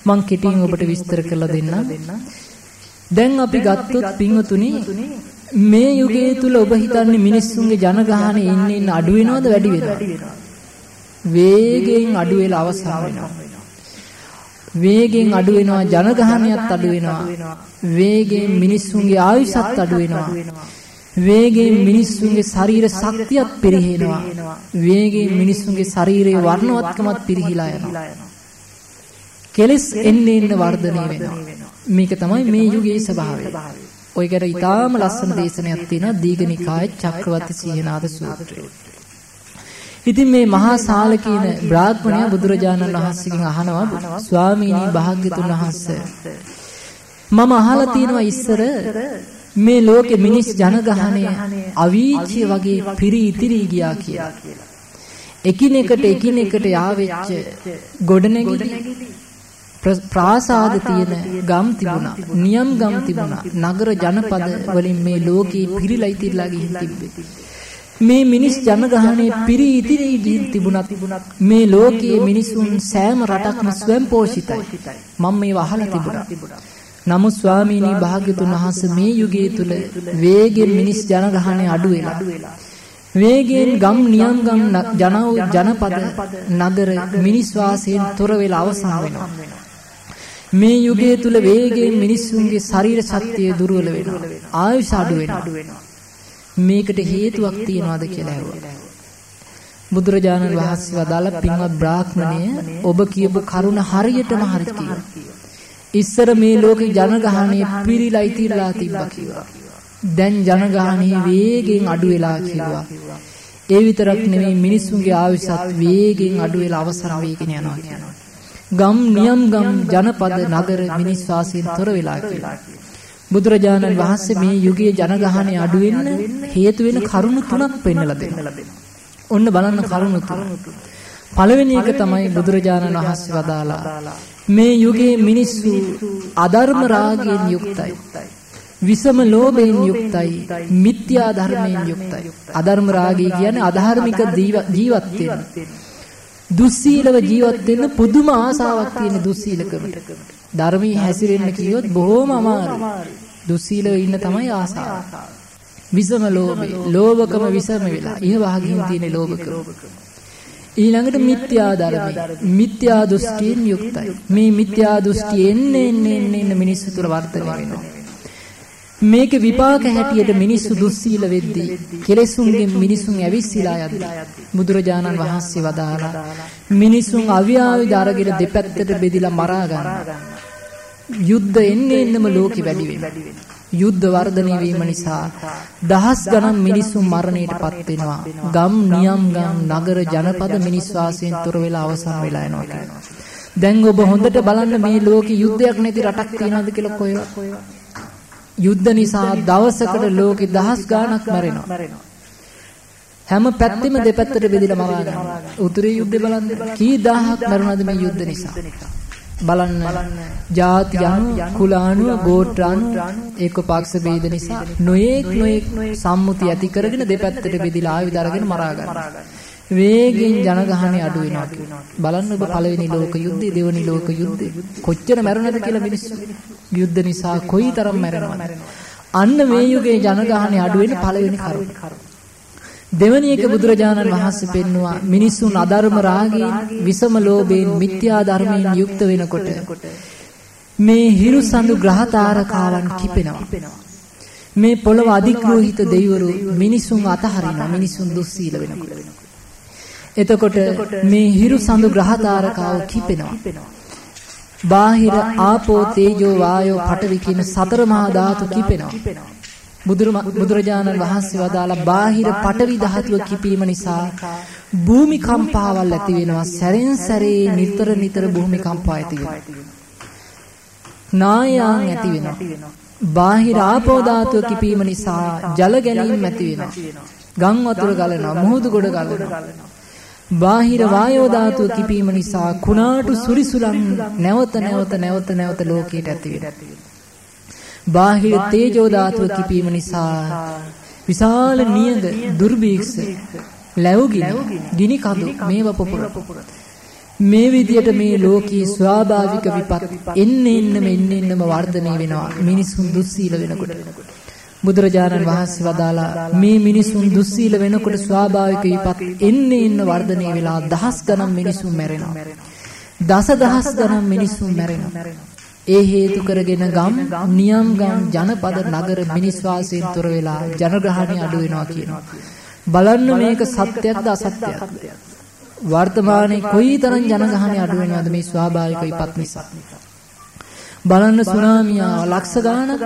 A: මං කෙටියෙන් ඔබට විස්තර කරලා දෙන්නම්. දැන් අපි ගත්තොත් පින්වතුනි මේ යුගයේ තුල ඔබ හිතන්නේ මිනිස්සුන්ගේ ජනගහනය ඉන්න ඉන්න අඩු වෙනවද වැඩි වෙනවද? වේගයෙන් අඩු වෙලා අවසන් වෙනවා. වේගෙන් අඩු වෙනවා ජනගහනයත් අඩු වෙනවා. වේගෙන් මිනිස්සුන්ගේ ආයුෂත් අඩු වෙනවා. වේගෙන් මිනිස්සුන්ගේ ශරීර ශක්තියත් පිරිහෙනවා. වේගෙන් මිනිස්සුන්ගේ ශරීරයේ වර්ණවත්කමත් පිරිහිලා යනවා. කෙලස් එන්න එන්න වර්ධනය වෙනවා. මේක තමයි මේ යුගයේ ස්වභාවය. ඔයකට ඊටාම ලස්සන දේශනයක් තියෙනවා දීඝනිකායේ චක්‍රවර්ති සීහනාද සූත්‍රය. ඉතින් මේ මහා සාල කියන බ්‍රාහ්මණයා බුදුරජාණන් වහන්සේගෙන් අහනවා ස්වාමීනි භාග්‍යතුන් වහන්සේ මම අහලා තියෙනවා ඉස්සර මේ ලෝකෙ මිනිස් ජනගහනය අවීචිය වගේ පිරි ඉතිරි ගියා කියලා. එකිනෙකට එකිනෙකට යාවෙච්ච ගොඩනැගිලි ප්‍රාසාද තියෙන ගම් තිබුණා. නියම් ගම් තිබුණා. නගර ජනපද වලින් මේ ලෝකේ පිරීලා ඉතිරිලා ගිහින් තිබ්බේ. මේ මිනිස් ජනගහනයේ පිරී ඉතිරි ගිහින් තිබුණත් මේ ලෝකයේ මිනිසුන් සෑම රටක්ම ස්වයං පෝෂිතයි. මම මේව අහලා තිබුණා. නමුත් ස්වාමීනි භාග්‍යතුන් වහන්සේ මේ යුගයේ තුල වේගෙන් මිනිස් ජනගහනය අඩු වෙලා වේගෙන් ගම් නියම් ගම් ජනව ජනපද නගර මිනිස් වාසයෙන් තොර වෙලා අවසන් වෙනවා. මේ යුගයේ තුල වේගයෙන් මිනිස්සුන්ගේ ශරීර ශක්තිය දුර්වල වෙනවා. ආයුෂ අඩු වෙනවා. මේකට හේතුවක් තියනවාද කියලා ඇහුවා. බුදුරජාණන් වහන්සේ වදාළ පින්වත් බ්‍රාහ්මණය ඔබ කියපු කරුණ හරියටම හරි කිව්වා. ඉස්සර මේ ලෝකේ ජනගහණය පිරීලා ඉතිරලා තිබ්බා කිව්වා. දැන් ජනගහණය වේගෙන් අඩු වෙලා කිව්වා. ඒ විතරක් නෙමෙයි මිනිස්සුන්ගේ ආයුෂත් වේගෙන් අඩු වෙලා අවසන් වේගෙන යනවා කියනවා. ගම් නියම් ගම් ජනපද නගර මිනිස් වාසයෙන් තොර වෙලා කියලා. බුදුරජාණන් වහන්සේ මේ යුගයේ ජනගහණය අඩු වෙන්න හේතු වෙන කරුණු තුනක් පෙන්වලා දෙනවා. ඔන්න බලන්න කරුණු තුන. පළවෙනි එක තමයි බුදුරජාණන් වහන්සේ වදාලා මේ යුගයේ මිනිස්සු අධර්ම රාගයෙන් යුක්තයි. විසම ලෝභයෙන් යුක්තයි මිත්‍යා ධර්මයෙන් යුක්තයි අධර්ම රාගය කියන්නේ අධාර්මික ජීවත් වෙන දුස්සීලව ජීවත් වෙන්න පුදුම ආසාවක් තියෙන දුස්සීලකමට ධර්මී හැසිරෙන්න කියොත් බොහොම අමාරුයි. දුස්සීලව ඉන්න තමයි ආසාව. විසම ලෝභය. ලෝභකම විසම වෙලා ඉහ වහකින් තියෙන ලෝභකම. ඊළඟට මිත්‍යා ධර්මය. මිත්‍යා දෘෂ්ටියෙන් යුක්තයි. මේ මිත්‍යා දෘෂ්ටි එන්නේ එන්නේ එන්නේ මිනිස්සු තුළ වර්ධනය වෙනවා. මේක විපාක හැටියට මිනිස්සු දුස්සීල වෙද්දී කෙලෙසුන්ගෙන් මිනිසුන් ඇවිස්සීලා යද්දී බුදුරජාණන් වහන්සේ වදාලා මිනිසුන් අවියාවිද අරගෙන දෙපැත්තට බෙදිලා මරා ගන්නවා යුද්ධ එන්නේ එන්නම ලෝකෙ වැඩි වෙනවා යුද්ධ වර්ධනය වීම නිසා දහස් ගණන් මිනිසුන් මරණයටපත් වෙනවා. ගම් නියම් ගම් නගර ජනපද මිනිස් වාසයෙන් තොර වෙලා අවසන් වෙලා යනවා කියනවා. දැන් ඔබ හොඳට බලන්න මේ ලෝකෙ යුද්ධයක් නැති රටක් තියනවද කියලා කොහෙවත්. යුද්ධ නිසා දවසකට ලෝකෙ දහස් ගාණක් මැරෙනවා. හැම පැත්තෙම දෙපැත්තට බෙදලා මරා ගන්නවා. උතුරේ යුද්ධය බලන්න කී දහහක් මරුණාද මේ යුද්ධ නිසා. බලන්න. ಜಾති අනු කුල අනු ගෝත්‍ර අනු ඒක පාක්ෂ ભેද නිසා නොයේක් නොයේක් සම්මුති ඇති කරගෙන දෙපැත්තට බෙදිලා ආයුධ අරගෙන මරා ගන්නවා. වේගෙන් ජනගහණය අඩු වෙනවා බලන්න ඔබ පළවෙනි ලෝක යුද්ධය දෙවෙනි ලෝක යුද්ධය කොච්චර මැරුණද කියලා මිනිස්සු යුද්ධ නිසා කොයිතරම් මැරෙනවද? අන්න මේ යුගයේ ජනගහණය අඩු වෙන පළවෙනි කරුණ දෙවැනි එක බුදුරජාණන් වහන්සේ පෙන්නවා මිනිසුන් අධර්ම රාගයෙන් විසම ලෝභයෙන් මිත්‍යා ධර්මයෙන් යුක්ත වෙනකොට. මේ හිරු සඳු ග්‍රහ තාරකාවන් කිපෙනවා. මේ පොළව අධිග්‍රෝහිත දෙවිවරු මිනිසුන් අතහරිනවා මිනිසුන් දුස්සීල වෙනකොට. එතකොට මේ හිරු සඳු ග්‍රහ තාරකාව කිපෙනවා. බාහිර ආපෝ තේජෝ වායෝ පඨවි කියන සතර මහා ධාතු කිපෙනවා බුදුරජාණන් වහන්සේ වදාලා බාහිර පටවි ධාතුව කිපීම නිසා භූමි කම්පාවල් ඇති වෙනවා. සැරෙන් සැරේ නිතර නිතර භූමි කම්පා ඇති වෙනවා. නායයන් ඇති වෙනවා. බාහිර ආපෝ ධාතුව කිපීම නිසා ජල ගැලීම් ඇති වෙනවා. ගම් වතුර ගලනවා මුහුදු ගොඩ ගලනවා. බාහිර වායෝ ධාතුව කිපීම නිසා කුණාටු සුරිසුලන් නැවත නැවත නැවත නැවත ලෝකයට ඇති වෙනවා. බාහිර තේජෝ ධාතුව කිපීම නිසා විශාල නියඟ දුර්භීක්ෂ ලැබුගිනි ගිනි කඳු මේව පොපුර මේ විදියට මේ ලෝකයේ ස්වාභාවික විපත් එන්න එන්නම එන්න එන්නම වර්ධනය වෙනවා මිනිසුන් දුස්සීල වෙනකොට බුදුරජාණන් වහන්සේ වදාලා මේ මිනිසුන් දුස්සීල වෙනකොට ස්වාභාවික විපත් එන්න එන්න වර්ධනය වෙලා දහස් ගණන් මිනිසුන් මැරෙනවා දසදහස් ගණන් මිනිස්සුන් මැරෙනවා. ඒ හේතු කරගෙන ගම් නියම් ගම් ජනපද නගර මිනිස් වාසයෙන් තොර වෙලා ජනග්‍රහණය අඩු වෙනවා කියනවා. බලන්න මේක සත්‍යයක්ද අසත්‍යයක්ද? වර්තමානයේ කොයිතරම් ජනගහණය අඩු වෙනවද මේ ස්වාභාවික විපත් නිසා? බලන්න සුනාමිය ලක්ෂ ගාණක්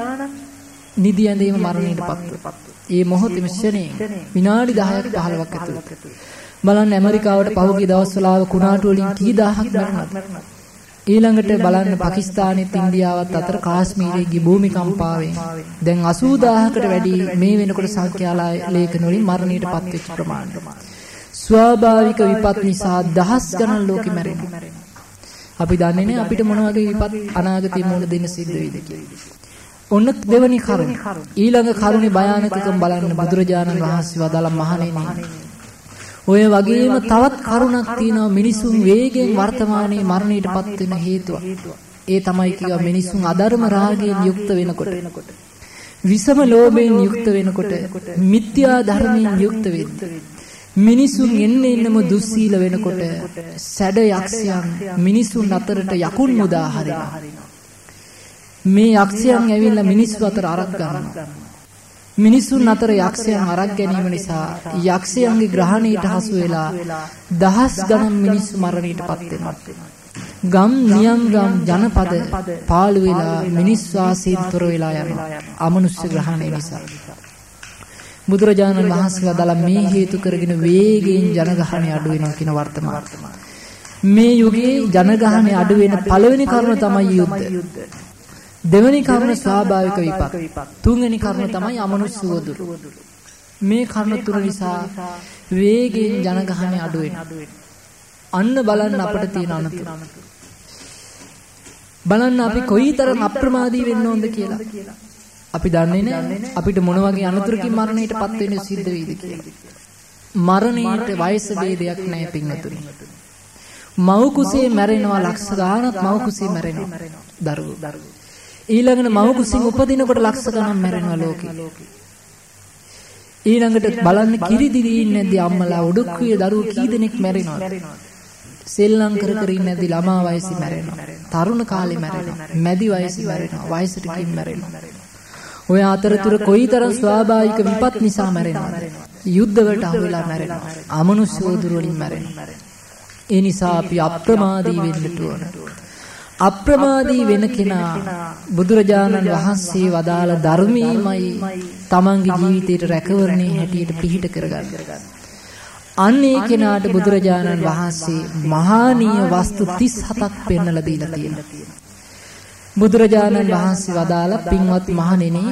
A: නිදි ඇඳීම මරණයටපත් ඒ මොහොතේම ශ්‍රණේ විනාඩි 10ක් 15ක් ඇතුළත බලන්න ඇමරිකාවට පහුගිය දවස්වල ආව කුණාටු වලින් කී දහහක් මරණද ඊළඟට බලන්න පාකිස්තානෙත් ඉන්දියාවත් අතර කාශ්මීරයේ ගි භූමිකම්පාවෙන් දැන් 80000කට වැඩි මේ වෙනකොට සංඛ්‍යා ලේඛන වලින් මරණයටපත් වෙච්ච ප්‍රමාණය. ස්වාභාවික විපත් නිසා දහස් ගණන් ලෝකෙ මැරෙනවා. අපි දන්නේ නැහැ අපිට මොන වගේ විපත් අනාගතේ මුහුණ දෙන්න සිද්ධ වෙයිද කියලා. ඔන්න දෙවනි කරුණ. ඊළඟ කරුණේ භයානකකම් බලන්න බුදුරජාණන් වහන්සේ වදාළ මහණෙනි ඔය වගේම තවත් කරුණක් තියෙනවා මිනිසුන් වේගෙන් වර්තමානයේ මරණයටපත් වෙන හේතුව. ඒ තමයි කියවා මිනිසුන් අධර්ම රාගයෙන් යුක්ත වෙනකොට විසම ලෝභයෙන් යුක්ත වෙනකොට මිත්‍යා ධර්මයෙන් යුක්ත වෙද්දී මිනිසුන් එන්න එන්නම දුස්සීල වෙනකොට සැඩ යක්ෂයන් මිනිසුන් අතරට යකුන් මුදා හරිනවා. මේ යක්ෂයන් ඇවිල්ලා මිනිස්සු අතර අරක් ගන්නවා. මිනිසුන් අතර යක්ෂයන් අරක් ගැනීම නිසා යක්ෂයන්ගේ ග්‍රහණයට හසු වෙලා දහස් ගණන් මිනිස්සු මරණයටපත් වෙනවා. ගම් නියම් ගම් ජනපද පාළු වෙලා මිනිස් වාසීන් තොර වෙලා යනවා. අමනුෂ්‍ය ග්‍රහණය නිසා. බුදුරජාණන් වහන්සේලා දලා මේ හේතු කරගෙන වේගයෙන් ජනගහණය අඩු වෙනවා කියන වර්තමාන. මේ යුගයේ ජනගහණය අඩු වෙන පළවෙනි කරුණ තමයි යුද්ධ. දෙවෙනි කරුණ ස්වාභාවික විපත්. තුන්වෙනි කරුණ තමයි අමනුෂ්‍ය වදුරු. මේ කරුණ තුන නිසා වේගයෙන් ජනගහණය අඩු අන්න බලන්න අපිට තියෙන අනතුරු. බලන්න අපි කොයිතරම් අප්‍රමාදී වෙන්න ඕනද කියලා. අපි දන්නේ නැහැ අපිට මොන වගේ අනතුරකින් මරණයටපත් වෙන්න සිද්ධ වෙයිද කියලා. මරණයට වයස ભેදයක් නැහැ පින්වතුනි. මව් කුසේ මැරෙනවා ලක්ෂ ගාණක් මව් කුසේ මැරෙනවා දරුවෝ. ඊළඟට මව් කුසින් උපදිනකොට ලක්ෂ ගණන් මැරෙනවා ලෝකේ. ඊළඟට බලන්න කිරිදිරි ඉන්නේ නැද්දි අම්මලා උඩුක්කුවේ දරුවෝ කී දෙනෙක් මැරෙනවද? සෙල්ලම් කර කර ඉන්නේ නැද්දි ළමා වයසේ මැරෙනවා. තරුණ කාලේ මැරෙනවා. මැදි වයසේ මැරෙනවා. වයසට ගිහින් මැරෙනවා. ඔය අතරතුර කොයිතරම් ස්වාභාවික විපත් නිසා මැරෙනවද? යුද්ධ වලට අහු වෙලා මැරෙනවා. අමනුෂ්‍ය වදුරු වලින් මැරෙනවා. ඒ නිසා අපි අප්‍රමාදී වෙන්නට ඕන. අප්‍රමාදී වෙන කෙනා බුදුරජාණන් වහන්සේ වදාළ ධර්මීමයි තමන්ගේ ජීවිතයට රැකවරණේ හැටියට පිහිට කරගන්න. අන්න ඒ කෙනාට බුදුරජාණන් වහන්සේ මහානීය වස්තු 37ක් පෙන්වලා දීලා තියෙනවා. බුදුරජාණන් වහන්සේ වදාළ පින්වත් මහණෙනි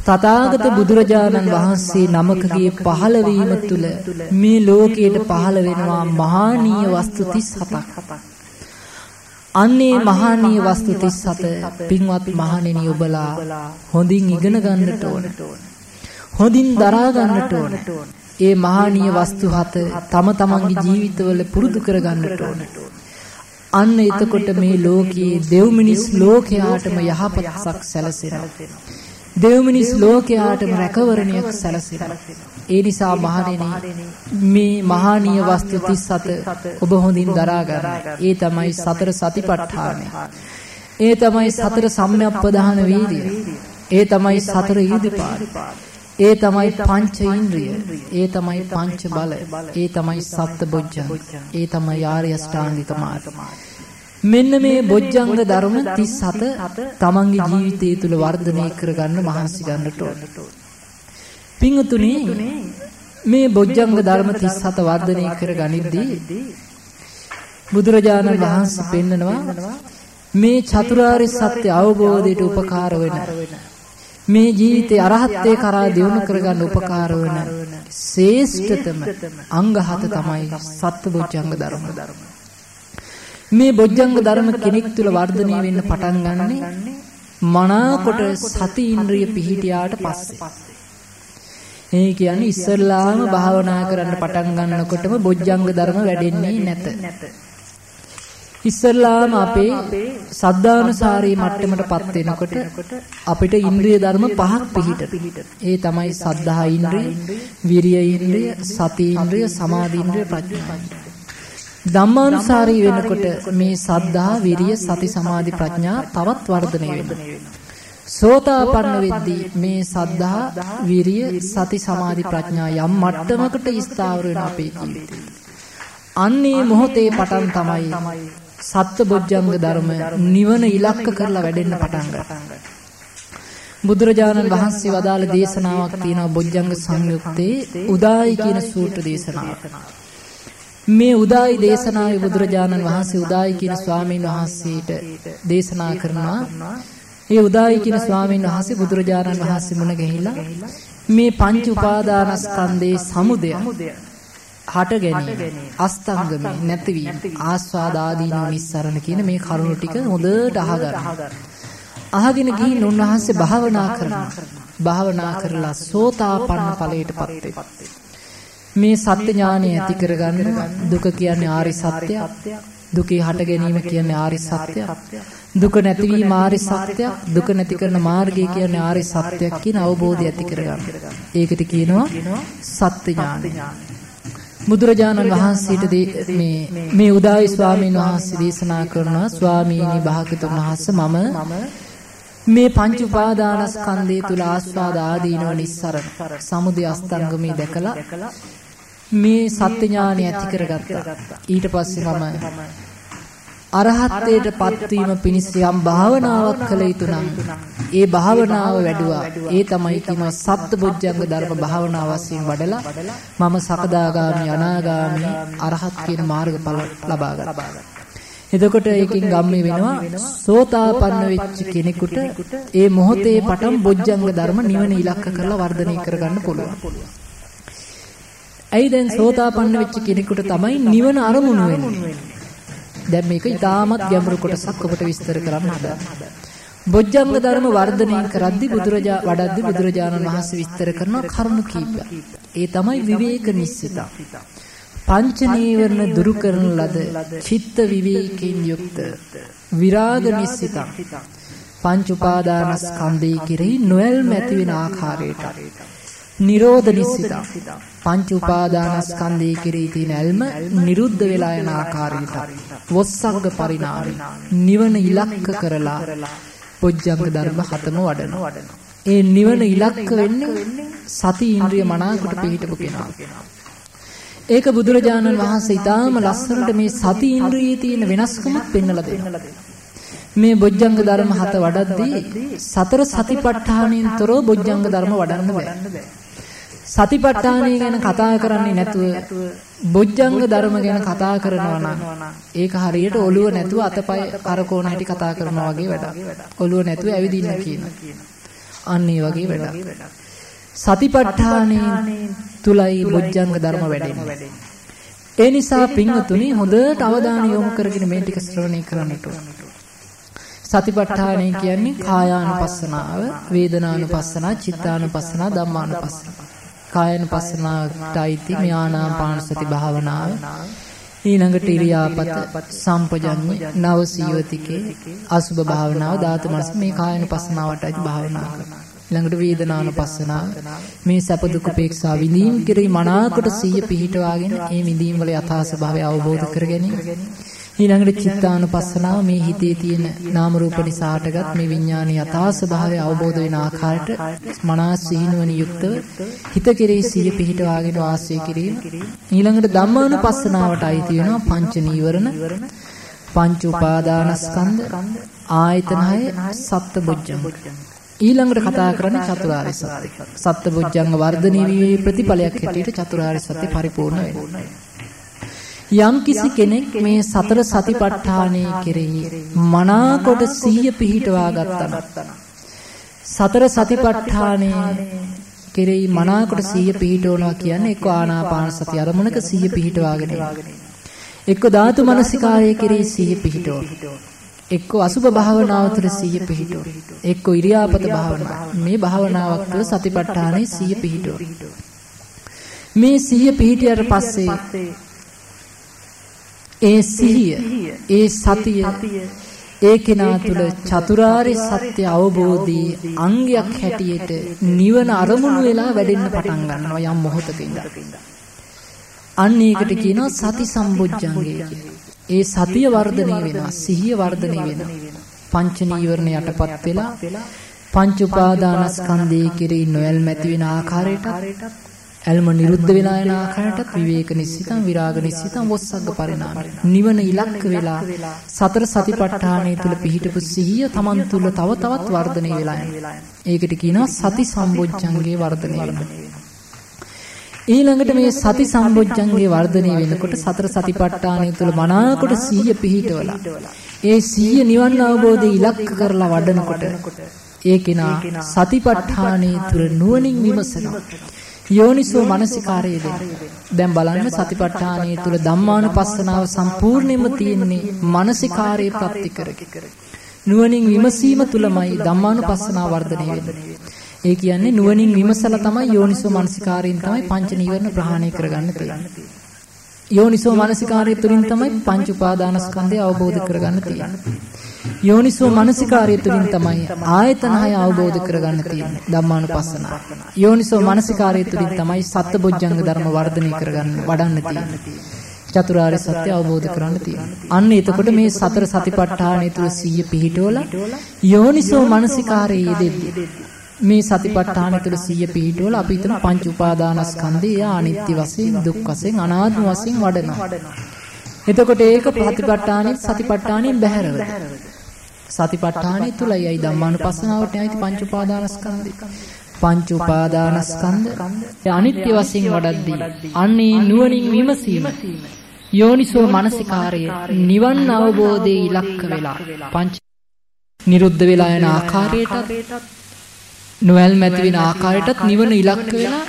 A: තථාගත බුදුරජාණන් වහන්සේ නමකගේ පහළවීම තුල මේ ලෝකයට පහළ වෙනවා මහානීය වස්තු 37ක්. අන්නේ මහානීය වස්තු 37 පින්වත් මහණෙනි ඔබලා හොඳින් ඉගෙන ගන්නට ඕන. හොඳින් දරා ගන්නට ඕන. ඒ මහානීය වස්තු හත තම තමන්ගේ ජීවිතවල පුරුදු කර ගන්නට ඕන. අන්න එතකොට මේ ලෝකයේ දෙව් මිනිස් ලෝකයාටම යහපතක් සැලසෙනවා. දෙව් මිනිස් ලෝකයාටම රැකවරණයක් සැලසෙනවා. ඒ නිසා මහණෙනි මේ මහානීය වස්තු 37 ඔබ හොඳින් දරා ගන්න. ඒ තමයි සතර සතිපට්ඨානය. ඒ තමයි සතර සම්‍යක්පදාන වීර්යය. ඒ තමයි සතර ඊදිපාද. ඒ තමයි පංච ඉන්ද්‍රිය. ඒ තමයි පංච බල. ඒ තමයි සත්ත බොජ්ජංග. ඒ තමයි ආර්ය අෂ්ටාංගික මාර්ග. මෙන්න මේ බොජ්ජංග ධර්ම 37 තමන්ගේ ජීවිතය තුළ වර්ධනය කරගන්න මහන්සි ගන්නට ඕන. පින්තුනි මේ බොජ්ජංග ධර්ම 37 වර්ධනය කරගනිද්දී බුදුරජාණන් වහන්සේ පෙන්නනවා මේ චතුරාර්ය සත්‍ය අවබෝධයට උපකාර වෙන. මේ ජීවිතේ අරහත්ත්වේ කරා දියුණු කරගන්න උපකාර වන. ශ්‍රේෂ්ඨතම අංග හත තමයි සත්බොජ්ජංග ධර්ම. මේ බොජ්ජංග ධර්ම කෙනෙක් තුල වර්ධනය වෙන්න පටන් ගන්නේ මනාකොට සති ඉන්ද්‍රිය පිහිටියාට පස්සේ. ඒ කියන්නේ ඉස්සල්ලාම භාවනා කරන්න පටන් ගන්නකොටම බොජ්ජංග ධර්ම වැඩෙන්නේ නැත. ඉස්සල්ලාම අපේ සද්ධානුසාරී මට්ටමටපත් වෙනකොට අපිට ඉන්ද්‍රිය ධර්ම පහක් පිහිට. ඒ තමයි සද්ධා ඉන්ද්‍රිය, විරිය ඉන්ද්‍රිය, සති ඉන්ද්‍රිය, සමාධි ඉන්ද්‍රිය, ප්‍රඥා ඉන්ද්‍රිය. ධම්මානුසාරී වෙනකොට මේ සද්ධා, විරිය, සති, සමාධි, ප්‍රඥා තවත් වර්ධනය වෙනවා. සෝතාපන්න වෙද්දී මේ සද්ධා, විරිය, සති, සමාධි, ප්‍රඥා යම් මට්ටමකට ස්ථාවර වෙන අපේ ජීවිතේ. අන්නේ මොහොතේ පටන් තමයි සත්බොජ්ජංග ධර්ම නිවන ඉලක්ක කරලා වැඩෙන්න පටන් ගන්නවා. බුදුරජාණන් වහන්සේ වදාළ දේශනාවක් තියෙනවා බොජ්ජංග සංයුත්තේ උදායි කියන සූත්‍ර දේශනාව. මේ උදායි දේශනාවේ බුදුරජාණන් වහන්සේ උදායි කියන ස්වාමීන් වහන්සේට දේශනා කරනවා. ඒ උදායි කියන ස්වාමීන් වහන්සේ බුදුරජාණන් වහන්සේ මුණ ගැහිලා මේ පංච උපාදානස්කන්ධේ සමුදය හට ගැනීම අස්තංගමේ නැතිවීම ආස්වාද ආදීනෝ නිස්සරණ කියන මේ කරුණු ටික හොඳට අහගන්න. අහගෙන ගිහින් උන්වහන්සේ භාවනා කරනවා. භාවනා කරලා සෝතාපන්න ඵලයටපත් වෙනවා. මේ සත්‍ය ඥානය ඇති කරගන්න දුක කියන්නේ ආරි සත්‍යයක්. දුකේ හට ගැනීම කියන්නේ ආරි සත්‍යයක්. දුක නැතිවීම ආරි සත්‍යයක්. දුක නැති කරන මාර්ගය කියන්නේ ආරි සත්‍යයක් කියන අවබෝධය ඇති කරගන්න. ඒකට කියනවා සත්‍ය ඥානය. බුදුරජාණන් වහන්සේට මේ මේ උදායි ස්වාමීන් වහන්සේ දේශනා කරනවා ස්වාමීනි භාගතුන් වහන්සේ මම මේ පංච උපාදානස්කන්ධය තුල ආස්වාද ආදීනව නිස්සරණ සමුදය අස්තංගමේ දැකලා මේ සත්‍ය ඥානය ඇති කරගත්තා ඊට පස්සේ මම අරහත්ත්වයට පත්වීම පිණිස යම් භාවනාවක් කළ යුතු නම් ඒ භාවනාව වැඩුවා. ඒ තමයි කියනවා සත්බුද්ධංග ධර්ම භාවනාව වශයෙන් වඩලා මම සකදාගාමි අනාගාමි අරහත් කියන මාර්ගඵල ලබා ගත්තා. එතකොට ඒකෙන් ගම්මේ වෙනවා සෝතාපන්න වෙච්ච කෙනෙකුට ඒ මොහොතේ පටන් බොජ්ජංග ධර්ම නිවන ඉලක්ක කරලා වර්ධනය කරගන්න පුළුවන්. ඇයි දැන් සෝතාපන්න වෙච්ච කෙනෙකුට තමයි නිවන අරමුණු වෙන්නේ. දැන් මේක ඉතාමත් ගැඹුරු කොටසක් ඔබට විස්තර කරන්න හදනවා. බොජ්ජංග ධර්ම වර්ධනය කරද්දී බුදුරජා වඩද්දී බුදුරජාණන් වහන්සේ විස්තර කරන කරුණු කීපයක්. ඒ තමයි විවේක නිස්සිත. පංච නීවරණ දුරු කරන ලද චිත්ත විවේකයෙන් යුක්ත විරාග නිස්සිත. පංච උපාදානස්කන්ධය කෙරෙහි නොයල්ම ඇති වෙන ආකාරයට නිරෝධ නිස්සිත. පංච උපාදානස්කන්ධය කෙරෙහි තියෙන ඇල්ම නිරුද්ධ වෙලා යන ආකාරයට වොස්සග්ග පරිණාමය නිවන ඉලක්ක කරලා පොජ්ජංග ධර්ම හතම වඩනවා. ඒ නිවන ඉලක්ක වෙන්නේ සති ඉන්ද්‍රිය මනාකොට පිහිටපු කෙනා. ඒක බුදුරජාණන් වහන්සේ ඊටාම ලස්සනට මේ සති ඉන්ද්‍රියේ තියෙන වෙනස්කමක් පෙන්වලා දෙනවා. මේ බොජ්ජංග ධර්ම හත වඩද්දී සතර සතිපට්ඨානෙන් තොරව බොජ්ජංග ධර්ම වඩන්න බෑ. සතිපට්ඨානය ගැන කතා කරන්නේ නැතුව බොජ්ජංග ධර්ම ගැන කතා කරනවා නම් ඒක හරියට ඔළුව නැතුව අතපය කරකෝන හැටි කතා කරනවා වගේ වැඩක්. ඔළුව නැතුව ඇවිදින්න කියන. අන්න ඒ වගේ වැඩක්. සතිපට්ඨානයේ තුලයි බොජ්ජංග ධර්ම වැඩෙන්නේ. ඒ නිසා පින්වතුනි හොඳට අවධානය යොමු කරගෙන මේ ටික ශ්‍රවණය කරන්නට ඕන. සතිපට්ඨානය කියන්නේ කායානුපස්සනාව, වේදනානුපස්සනාව, චිත්තානුපස්සනාව, ධම්මානුපස්සනාව. කායනුපස්සනාවට අයිති මේ ආනාපාන සති භාවනාව. ඊළඟට ඉරියාපත සම්පජඤ්ඤ නව සීවතිකේ අසුභ භාවනාව ධාතු මනස මේ කායනුපස්සනාවට අයිති භාවනා කරනවා ඊළඟට වේදනානුපස්සනාව මේ සැප දුක උපේක්ෂා විඳීම් කෙරෙහි මනාකොට සිහිය පිහිටවාගෙන මේ විඳීම් වල යථා ස්වභාවය අවබෝධ කර ගැනීම ඊළඟට චිත්තානුපස්සනාව මේ හිතේ තියෙන නාම රූප නිසා හටගත් මේ විඥානීය යථා ස්වභාවය අවබෝධ වෙන ආකාරයට මනස සිහිනුවන යුක්තව හිත කෙරෙහි සිය පිහිටවාගෙන වාසය කිරීම ඊළඟට ධම්මානුපස්සනාවට අයිති වෙනවා පංච නීවරණ පංච උපාදානස්කන්ධ ආයතන හය සත්බොජ්ජංග ඊළඟට කතා කරන්නේ චතුරාර්ය සත්‍ය. සත්බොජ්ජංග වර්ධනීය වීමේ ප්‍රතිඵලයක් හැටියට චතුරාර්ය සත්‍ය පරිපූර්ණ වෙනවා. යම් කිසි කෙනෙක් මේ සතර සතිපට්ඨානයේ කෙරෙහි මනාකොට සිහිය පිහිටවා ගත්තා සතර සතිපට්ඨානයේ කෙරෙහි මනාකොට සිහිය පිහිටවනවා කියන්නේ එක්ක ආනාපාන සති අරමුණක සිහිය පිහිටවාගෙන එක්ක ධාතු මනසිකාරයේ කෙරෙහි සිහිය පිහිටවනවා එක්ක අසුභ භාවනාව තුළ සිහිය පිහිටවන. එක්ක ඉරියාපත භාවනාව මේ භාවනාවක් තුළ සතිපට්ඨානයේ සිහිය පිහිටවන. මේ සිහිය පිහිටියට පස්සේ ඒ සිහිය ඒ සතිය ඒ කෙනා තුළ චතුරාර්ය සත්‍ය අවබෝධී අංගයක් හැටියට නිවන අරමුණු වෙලා වැඩෙන්න පටන් ගන්නවා යම් මොහොතක ඉඳලා අන්න ඒකට කියනවා සති සම්බොජ්ජංගය ඒ සතිය වර්ධනය වෙනවා සිහිය වර්ධනය වෙනවා. පංච නීවරණ යටපත් වෙලා පංච උපාදානස්කන්ධයේ කෙරෙහි නොයල්මැති වෙන ආකාරයටත් ඇල්ම නිරුද්ධ වෙලා යන ආකාරයටත් විවේක නිස්සිතං විරාග නිස්සිතං වොස්සග්ග පරිණාමය. නිවන ඉලක්ක වෙලා සතර සතිපට්ඨානය තුල පිහිටපු සිහිය Taman තුල තව තවත් වර්ධනය වෙලා යනවා. ඒකට කියනවා සති සම්බොජ්ජංගේ වර්ධනය වෙනවා. ඊළඟට මේ සති සම්බොජ්ජංගේ වර්ධනය වෙනකොට සතර සතිපට්ඨානය තුල මනාකොට සිහිය පිහිටවලා ඒ සිහිය නිවන් අවබෝධය ඉලක්ක කරලා වඩනකොට ඒ කෙනා සතිපට්ඨානයේ තුල නුවණින් විමසනවා. යෝනිසෝ මනසිකාරයේ දෙන. දැන් බලන්න සතිපට්ඨානයේ තුල ධම්මානුපස්සනාව සම්පූර්ණයෙන්ම තියෙන්නේ මනසිකාරයේ ප්‍රත්‍ය කරගෙන. නුවණින් විමසීම තුලමයි ධම්මානුපස්සනාව වර්ධනය වෙන්නේ. ඒ කියන්නේ නුවණින් විමසලා තමයි යෝනිසෝ මනසිකාරයෙන් තමයි පංච නීවරණ ප්‍රහාණය කරගන්න තියෙන්නේ. යෝනිසෝ මනසිකාරය තුලින් තමයි පංච උපාදානස්කන්ධය අවබෝධ කරගන්න තියෙන්නේ. යෝනිසෝ මනසිකාරය තුළින් තමයි ආයතන හය අවබෝධ කරගන්න තියෙන්නේ ධම්මානුපස්සනාව. යෝනිසෝ මනසිකාරය තුළින් තමයි සත්බොජ්ජංග ධර්ම වර්ධනය කරගන්න වඩන්න තියෙන්නේ. චතුරාර්ය සත්‍ය අවබෝධ කරගන්න තියෙන්නේ. අන්න එතකොට මේ සතර සතිපට්ඨානය තුල සිහිය පිහිටවලා යෝනිසෝ මනසිකාරයේ යෙදෙද්දී මේ සතිපට්ඨාන තුළ සිහිය පිහිටවලා අපි හිතන පංච උපාදානස්කන්ධය අනිත්‍ය වශයෙන් දුක් වශයෙන් අනාත්ම වශයෙන් වඩනවා. එතකොට ඒක ප්‍රතිපට්ඨානෙ සතිපට්ඨානෙන් බැහැරව. සතිපට්ඨානෙ තුලයි අයි ධම්මානුපස්සනාවට ඇයිති පංච උපාදානස්කන්ධය. පංච උපාදානස්කන්ධ අනිත්‍ය වශයෙන් වඩද්දී අන්නේ නුවණින් විමසීම යෝනිසෝ මනසිකාරය නිවන් අවබෝධයේ ඉලක්ක වෙලා පංච නිරුද්ධ වෙලා යන ආකාරයටත් නොවැල්මැති වෙන ආකාරයටත් නිවන ඉලක්ක වෙලා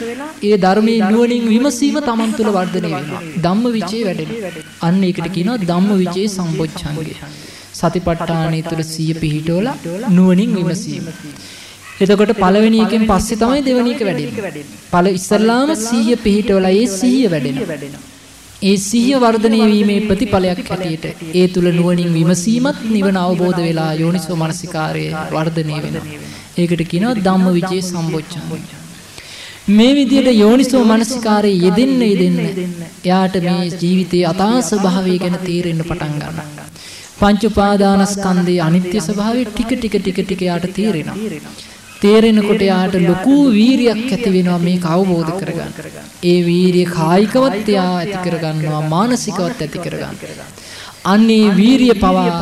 A: ඒ ධර්මයේ නුවණින් විමසීම Taman තුල වර්ධනය වෙනවා. ධම්ම විචේ වැඩෙනවා. අන්න ඒකට කියනවා ධම්ම විචේ සම්බොච්චංගය. සතිපට්ඨානය තුල සිය පිහිටවලා නුවණින් විමසීම. එතකොට පළවෙනි එකෙන් පස්සේ තමයි දෙවෙනි එක වැඩෙන්නේ. පළ ඉස්සල්ලාම සිහිය පිහිටවලා ඒ සිහිය වැඩෙනවා. ඒ සිහිය වර්ධනය වීමේ ප්‍රතිඵලයක් හැටියට ඒ තුල නුවණින් විමසීමත් නිවන අවබෝධ වෙලා යෝනිසෝ මනසිකාරයේ වර්ධනය වෙනවා. ඒකට කියනවා ධම්මවිචේ සම්බොච්චං. මේ විදිහට යෝනිසෝ මනසිකාරයේ යෙදෙන්න යෙදෙන්න එයාට මේ ජීවිතයේ අතා ස්වභාවය ගැන තේරෙන්න පටන් ගන්නවා. පංච උපාදානස්කන්ධයේ අනිත්‍ය ස්වභාවය ටික ටික ටික ටික යාට තේරෙනවා. තේරෙනකොට යාට ලොකු වීරියක් ඇති වෙනවා මේක අවබෝධ කරගන්න. ඒ වීරිය කායිකවත් එයා ඇති කරගන්නවා මානසිකවත් ඇති කරගන්නවා. අන්නේ වීරිය පවා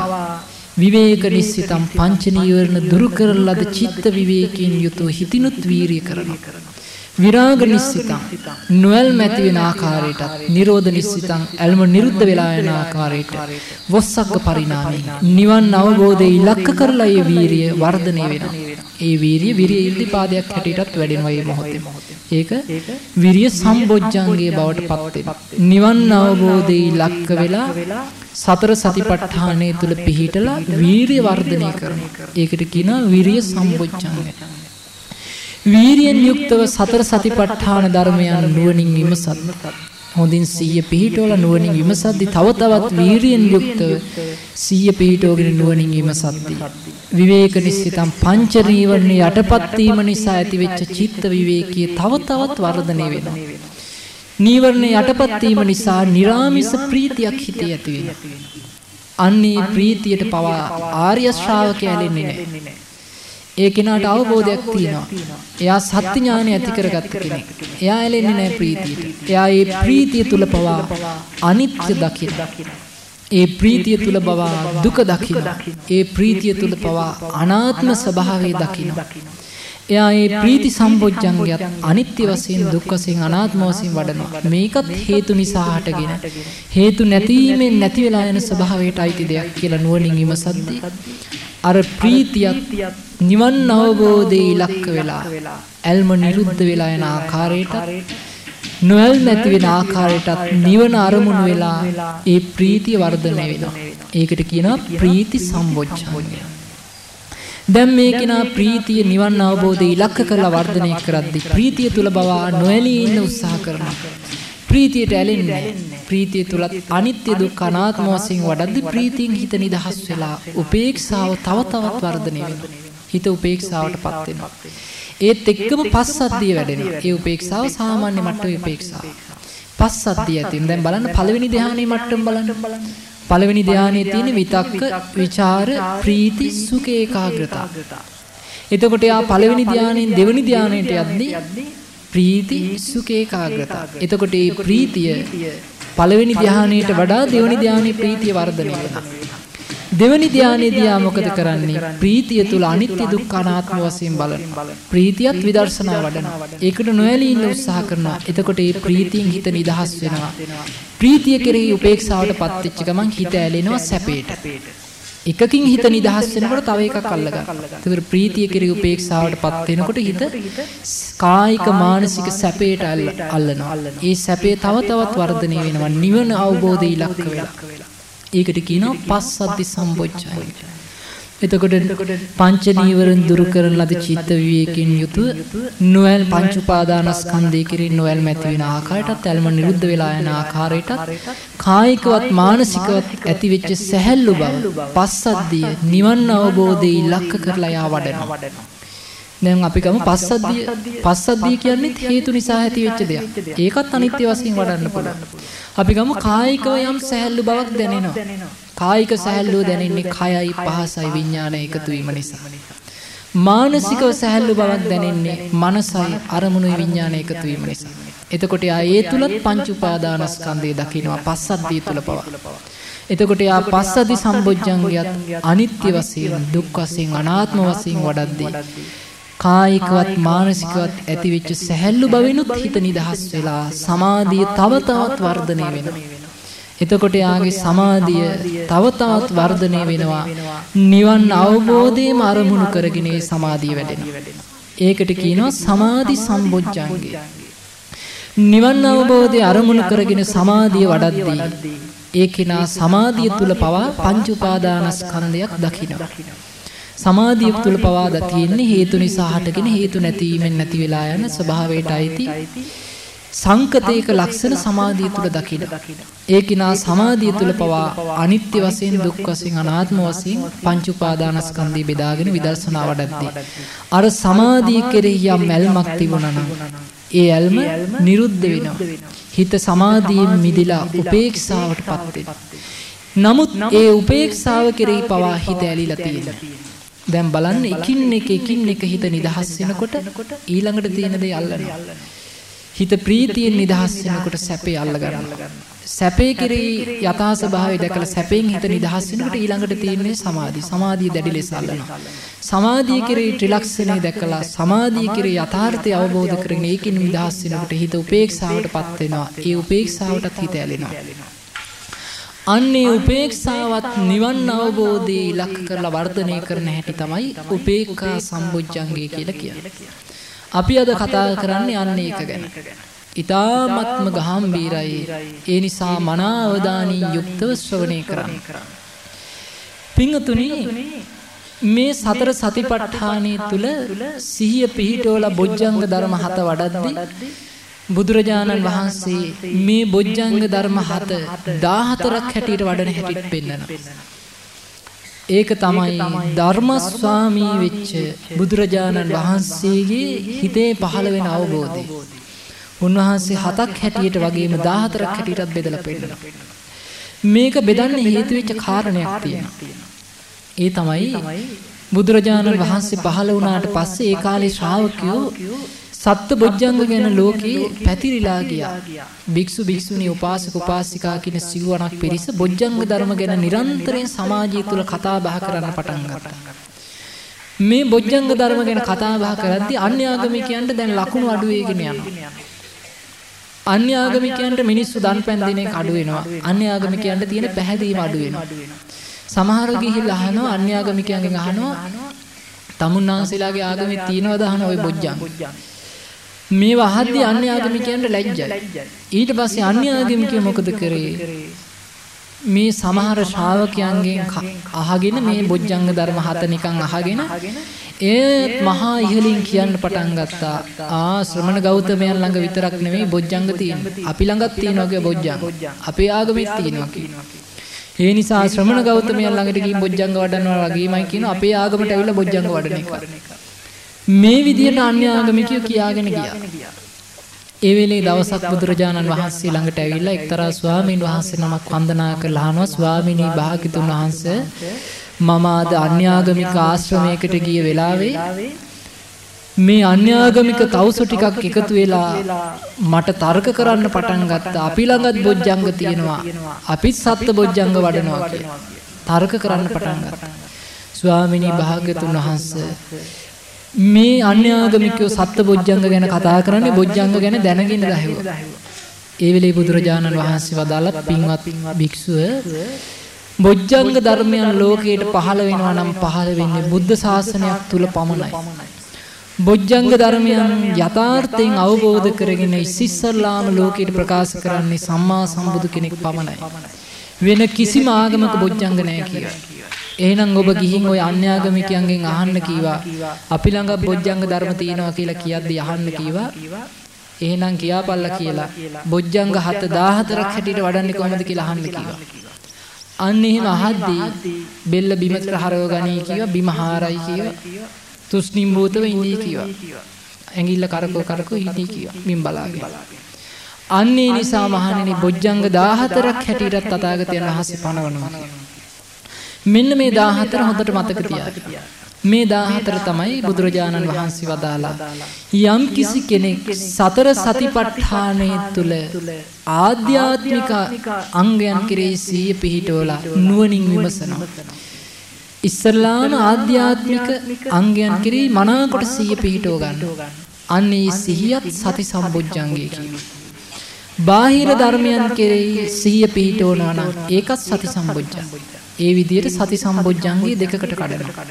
A: විවේක නිස්සිතම් පංච නීවරණ දුරු කරලද චිත්ත විවේකයෙන් යුතුව හිතිනුත් වීරිය කරනවා. විරාග නිස්සිතං නොයල් මැති වෙන ආකාරයට නිරෝධ නිස්සිතං ඇල්ම නිරුද්ධ වෙලා යන ආකාරයට වොස්සක්ක පරිණාමය. නිවන් අවබෝධය ඉලක්ක කරලා ඒ වීරිය වර්ධනය වෙනවා. ඒ වීරිය විරිය ඉර්ධිපාදයක් හැටියටත් වැඩෙනවා මේ මොහොතේ. ඒක විරිය සම්බොජ්ජංගයේ බවට පත්. නිවන් අවබෝධය ඉලක්ක වෙලා සතර සතිපට්ඨානය තුල පිහිටලා වීරිය වර්ධනය කරනවා. ඒකට කියනවා විරිය සම්බොච්චංගය. වීරියෙන් යුක්තව සතර සතිපට්ඨාන ධර්මයන් නුවණින් විමසත්. හොඳින් සිහිය පිහිටවල නුවණින් විමසද්දි තව තවත් වීරියෙන් යුක්තව සිහිය පිහිටවගෙන නුවණින් විමසද්දි. විවේක නිස්සිතම් පංච නීවරණ යටපත් වීම නිසා ඇතිවෙච්ච චිත්ත විවේකී තව තවත් වර්ධනය වෙනවා. නීවරණ යටපත් වීම නිසා निराமிස ප්‍රීතියක් හිතේ ඇති වෙනවා අන්නේ ප්‍රීතියට පවා ආර්ය ශ්‍රාවකයා ලෙන්නේ නැහැ. ඒ කෙනාට අවබෝධයක් තියෙනවා. එයා සත්‍ය ඥානය ඇති කරගත්ත කෙනෙක්. එයා ඇලෙන්නේ නැහැ ප්‍රීතියට. එයා ඒ ප්‍රීතිය තුල පවා අනිත්‍ය දකින. ඒ ප්‍රීතිය තුල පවා දුක දකින. ඒ ප්‍රීතිය තුල පවා අනාත්ම ස්වභාවය දකින. එයා ඒ ප්‍රීති සම්බොජ්ජංගයත් අනිත්‍ය වශයෙන් දුක් වශයෙන් අනාත්ම වශයෙන් වඩනවා. මේකත් හේතු නිසා හටගෙන හේතු නැතිවීමෙන් නැති වෙලා යන ස්වභාවයට අයිති දෙයක් කියලා නුවණින් විමසද්දී අර ප්‍රීතියත් නිවන් අවබෝධයේ ඉලක්ක වෙලා ඇල්ම නිරුද්ධ වෙලා යන ආකාරයට නොයල් නැති වෙන ආකාරයටත් නිවන අරමුණු වෙලා ඒ ප්‍රීතිය වර්ධනය වෙනවා. ඒකට කියනවා ප්‍රීති සම්බොජ්ජංගය. දැන් මේ කෙනා ප්‍රීතිය නිවන් අවබෝධය ඉලක්ක කරලා වර්ධනය කරද්දී ප්‍රීතිය තුල බව නොඇලී ඉන්න උත්සාහ කරනවා. ප්‍රීතියට ඇලෙන්නේ ප්‍රීතිය තුලත් අනිත්‍ය දුක්ඛ අනාත්ම වශයෙන් වඩද්දී ප්‍රීතියෙන් හිත නිදහස් වෙලා උපේක්ෂාව තව තවත් වර්ධනය වෙනවා. හිත උපේක්ෂාවටපත් වෙනවා. ඒත් එක්කම පස්සද්ධිය වැඩෙනවා. ඒ උපේක්ෂාව සාමාන්‍ය මට්ටමේ උපේක්ෂාව. පස්සද්ධිය ඇති වෙනවා. දැන් බලන්න පළවෙනි ධානයේ මට්ටම බලන්න. පළවෙනි ධානයේ තියෙන විතක්ක, ਵਿਚාර, ප්‍රීති, සුඛ ඒකාග්‍රතාව. එතකොට යා පළවෙනි ධානයෙන් දෙවෙනි ධානයට යද්දී ප්‍රීති සුඛ ඒකාග්‍රතාව. එතකොට මේ ප්‍රීතිය පළවෙනි ධානයට වඩා දෙවෙනි ධානයේ ප්‍රීතිය වර්ධනය වෙනවා. දෙවෙනි ධානයේදී ආ මොකද කරන්නේ? ප්‍රීතිය තුල අනිත්‍ය දුක්ඛ අනාත්ම වශයෙන් බලනවා. ප්‍රීතියත් විදර්ශනා වඩනවා. ඒකට නොඇලී ඉන්න උත්සාහ කරනවා. එතකොට මේ ප්‍රීතියෙන් හිත නිදහස් වෙනවා. ප්‍රීතිය කෙරෙහි උපේක්ෂාවටපත් වෙච්ච ගමන් හිත ඇලෙනවා සැපේට. එකකින් හිත නිදහස් වෙනකොට තව එකක් අල්ලගන්න. ඒතර ප්‍රීතිය කෙරෙහි උපේක්ෂාවටපත් වෙනකොට හිත කායික මානසික සැපයට අල්ලනවා. ඒ සැපේ තව තවත් වර්ධනය වෙනවා. නිවන අවබෝධය ඉලක්ක වෙලා. ඒකට කියනවා පස්සද්ධි සම්බොච්චය. එතකොට පංච නීවරණ දුරු කරන ලද චිත්ත විවේකයෙන් යුතුව නොයල් පංච උපාදානස්කන්ධය කෙරෙහි නොයල් මැති වෙන ආකාරයටත් ඇල්ම නිරුද්ධ වෙලා යන ආකාරයටත් කායිකවත් මානසිකවත් ඇති වෙච්ච සැහැල්ලු බව පස්සද්ධිය නිවන් අවබෝධයේ ඉලක්ක කරලා යා වඩනවා. දැන් අපි ගමු පස්සද්ධිය පස්සද්ධිය කියන්නේ හේතු නිසා ඇති වෙච්ච දෙයක්. ඒකත් අනිත්‍ය වශයෙන් වඩන්න පුළුවන්. අපි ගමු කායිකව යම් සැහැල්ලු බවක් දැනෙනවා. කායික සැහැල්ලුව දැනෙන්නේ කයයි පහසයි විඥානය එකතු වීම නිසා. මානසිකව සැහැල්ලු බවක් දැනෙන්නේ මනසයි අරමුණුයි විඥානය එකතු වීම නිසා. එතකොට ඒ තුලත් පංච උපාදානස්කන්ධය දකිනවා පස්සද්ධිය තුල පවා. එතකොට යා පස්සද්ධි සම්බොජ්ජංගයත් අනිත්‍ය වශයෙන් දුක් වශයෙන් අනාත්ම වශයෙන් වඩද්දී කායිකවත් මානසිකවත් ඇතිවෙච්ච සැහැල්ලු බවිනුත් හිත නිදහස් වෙලා සමාධිය තව තවත් වර්ධනය වෙනවා. එතකොට යාගේ සමාධිය තව තවත් වර්ධනය වෙනවා. නිවන් අවබෝධයම අරමුණු කරගෙන ඒ සමාධිය වැඩෙනවා. ඒකට කියනවා සමාධි සම්බොජ්ජංගය. නිවන් අවබෝධය අරමුණු කරගෙන සමාධිය වඩද්දී ඒ කෙනා සමාධිය තුල පවා පංච උපාදානස්කන්ධයක් දකිනවා. සමාධිය තුල පවාද තියෙන්නේ හේතු නිසා හටගෙන හේතු නැතිවීමෙන් නැති වෙලා යන ස්වභාවයට අයිති සංකතේක ලක්ෂණ සමාධිය තුල දකින. ඒ කිනා සමාධිය තුල පවා අනිත්‍ය වශයෙන් දුක් වශයෙන් අනාත්ම වශයෙන් පංච උපාදානස්කන්ධය බෙදාගෙන විදර්ශනා වඩද්දී අර සමාධිය කෙරෙහි යම් ඇල්මක් තිබුණා නම් ඒ ඇල්ම නිරුද්ධ වෙනවා. හිත සමාධියෙන් මිදිලා උපේක්ෂාවටපත් වෙනවා. නමුත් ඒ උපේක්ෂාව කෙරෙහි පවා හිත ඇලිලා තියෙනවා. දැන් බලන්න එකින් එක එකින් එක හිත නිදහස් වෙනකොට ඊළඟට තියෙන දේ අල්ලනවා. හිත ප්‍රීතියෙන් නිදහස් වෙනකොට සැපේ අල්ල ගන්නවා. සැපේ කෙරෙහි යථා ස්වභාවය දැකලා සැපෙන් හිත නිදහස් වෙනකොට ඊළඟට තියෙන්නේ සමාධි. සමාධිය දැඩි ලෙස අල්ලනවා. සමාධිය කෙරෙහි ත්‍රිලක්ෂණය දැකලා සමාධිය කෙරෙහි යථාර්ථය අවබෝධ කරගෙන ඒකින් නිදහස් වෙනකොට හිත උපේක්ෂාවටපත් වෙනවා. ඒ උපේක්ෂාවටත් හිත ඇලෙනවා. අන්නේ උපේක්ෂාවත් නිවන් අවබෝධයේ ඉලක්ක කරලා වර්ධනය කරන හැටි තමයි උපේක්ඛා සම්බොජ්ජංගය කියලා කියන්නේ. අපි අද කතා කරන්නේ අන්න ඒක ගැන. ඊ타ත්ම ගාම්භීරයි. ඒ නිසා මනා අවධානී යුක්තව ශ්‍රවණය කරන්න. පිංගතුනි මේ සතර සතිපට්ඨානයේ තුල සිහිය පිහිටවලා බොජ්ජංග ධර්ම හත වඩද්දී බුදුරජාණන් වහන්සේ මේ බොජ්ජංග ධර්ම හත 14ක් හැටියට වඩන හැටිත් පෙන්නනවා. ඒක තමයි ධර්මස්වාමී වෙච්ච බුදුරජාණන් වහන්සේගේ හිතේ පහළ වෙන අවබෝධය. උන්වහන්සේ හතක් හැටියට වගේම 14ක් හැටියටත් බෙදලා පෙන්නනවා. මේක බෙදන්න හේතු වෙච්ච කාරණයක් තියෙනවා. ඒ තමයි බුදුරජාණන් වහන්සේ පහළ වුණාට පස්සේ ඒ කාලේ ශ්‍රාවකයෝ සත්ත්ව බොජ්ජංග ගැන ලෝකේ පැතිරිලා ගියා. භික්ෂු භික්ෂුණී උපාසක උපාසිකා කියන සිව්වණක් පිරිස බොජ්ජංග ධර්ම ගැන නිරන්තරයෙන් සමාජය තුල කතා බහ කරන්න පටන් ගත්තා. මේ බොජ්ජංග ධර්ම ගැන කතා බහ කරද්දී අන්‍ය ආගමිකයන්ට දැන් ලකුණු අඩු වෙගෙන යනවා. අන්‍ය ආගමිකයන්ට මිනිස්සු දන් පැන් දෙන එක අඩු වෙනවා. අන්‍ය ආගමිකයන්ට තියෙන පැහැදීම අඩු වෙනවා. සමහරව ගිහිල්ලා අහනවා අන්‍ය ආගමිකයන්ගෙන් අහනවා තමුන්නාන්සේලාගේ ආගමේ තියෙනවද අහන ওই බොජ්ජංග. මේ වහද්දී අන්‍ය ආගමිකයන්ට ලැජ්ජයි. ඊට පස්සේ අන්‍ය ආගමිකයෝ මොකද කරේ? මේ සමහර ශ්‍රාවකයන්ගෙන් අහගෙන මේ බොජ්ජංග ධර්ම හත නිකන් අහගෙන ඒ මහා ඉහලින් කියන්න පටන් ගත්තා. ආ ශ්‍රමණ ගෞතමයන් ළඟ විතරක් නෙමෙයි බොජ්ජංග තියෙන්නේ. අපි ළඟත් තියෙනවා කිය බොජ්ජංග. අපේ ආගමෙත් තියෙනවා කියනවා. ඒ නිසා ශ්‍රමණ ගෞතමයන් ළඟට ගිහින් බොජ්ජංග වඩනවා වගේමයි කියනවා අපේ ආගමට ඇවිල්ලා බොජ්ජංග වඩන එක. මේ විදිහට අන්‍ය ආගමිකයෝ කියාගෙන ගියා. ඒ වෙලේ දවසක් බුදුරජාණන් වහන්සේ ළඟට ඇවිල්ලා එක්තරා ස්වාමීන් වහන්සේ නමක් වන්දනා කරලා අහනවා ස්වාමිනී භාග්‍යතුන් වහන්සේ මම අද අන්‍යාගමික ආශ්‍රමයකට ගිය වෙලාවේ මේ අන්‍යාගමික තවුසු ටිකක් එකතු වෙලා මට තර්ක කරන්න පටන් ගත්තා. අපි ළඟත් බොජ්ජංග තියෙනවා. අපිත් සත්ත්ව බොජ්ජංග වඩනවා කියලා. තර්ක කරන්න පටන් ගත්තා. ස්වාමිනී භාග්‍යතුන් වහන්සේ මේ අන්‍යාගමිකයෝ සත්ත්ව බොජ්ජංග ගැන කතා කරන්නේ බොජ්ජංග ගැන දැනගෙන ගහුවා. ඒ වෙලේ බුදුරජාණන් වහන්සේ වදාළත් පින්වත් භික්ෂුව බොජ්ජංග ධර්මයන් ලෝකයට පහළ වෙනවා නම් පහළ වෙන්නේ බුද්ධ ශාසනයක් තුල පමණයි. බොජ්ජංග ධර්මයන් යථාර්ථයෙන් අවබෝධ කරගෙන ඉස්සෙල්ලාම ලෝකයට ප්‍රකාශ කරන්නේ සම්මා සම්බුදු කෙනෙක් පමණයි. වෙන කිසිම ආගමක බොජ්ජංග නැහැ කියලා. එහෙනම් ඔබ ගිහින් ওই අන්‍යාගමිකයන්ගෙන් අහන්න කීවා. අපි ළඟ බොජ්ජංග ධර්ම තියෙනවා කියලා කියද්දි අහන්න කීවා. එහෙනම් කියාපල්ලා කියලා. බොජ්ජංග 7 14ක් හැටියට වඩන්නේ කොහොමද කියලා අහන්න කීවා. අන්න එහෙම අහද්දී බෙල්ල බිමට හරව ගනී කිව්වා බිම හාරයි කිව්වා තුෂ්ණිම්බූතව ඉඳී කිව්වා ඇඟිල්ල කරකෝ කරකෝ ඉඳී කිව්වා මින් බලාගෙන. අන්නේ නිසා මහණෙනි බොජ්ජංග 14ක් හැටියටත් තථාගතයන් වහන්සේ පනවනවා මෙන්න මේ 14 හොඳට මතක තියාගන්න මේ 14 තමයි බුදුරජාණන් වහන්සේ වදාලා යම් කිසි කෙනෙක් සතර සතිපට්ඨානය තුල ආධ්‍යාත්මික අංගයන් කෙරෙහි සිහිය පිහිටවලා නුවණින් විමසනවා ඉස්සල්ලාම ආධ්‍යාත්මික අංගයන් කෙරෙහි මනාකොට සිහිය පිහිටව ගන්න. අන්නේ සිහියත් සති සම්බොජ්ජංගය කියනවා. බාහිර ධර්මයන් කෙරෙහි සිහිය පිහිටවනවා නම් ඒකත් සති සම්බොජ්ජංගය. ඒ විදිහට සති සම්බොජ්ජංගය දෙකකට කඩනවා.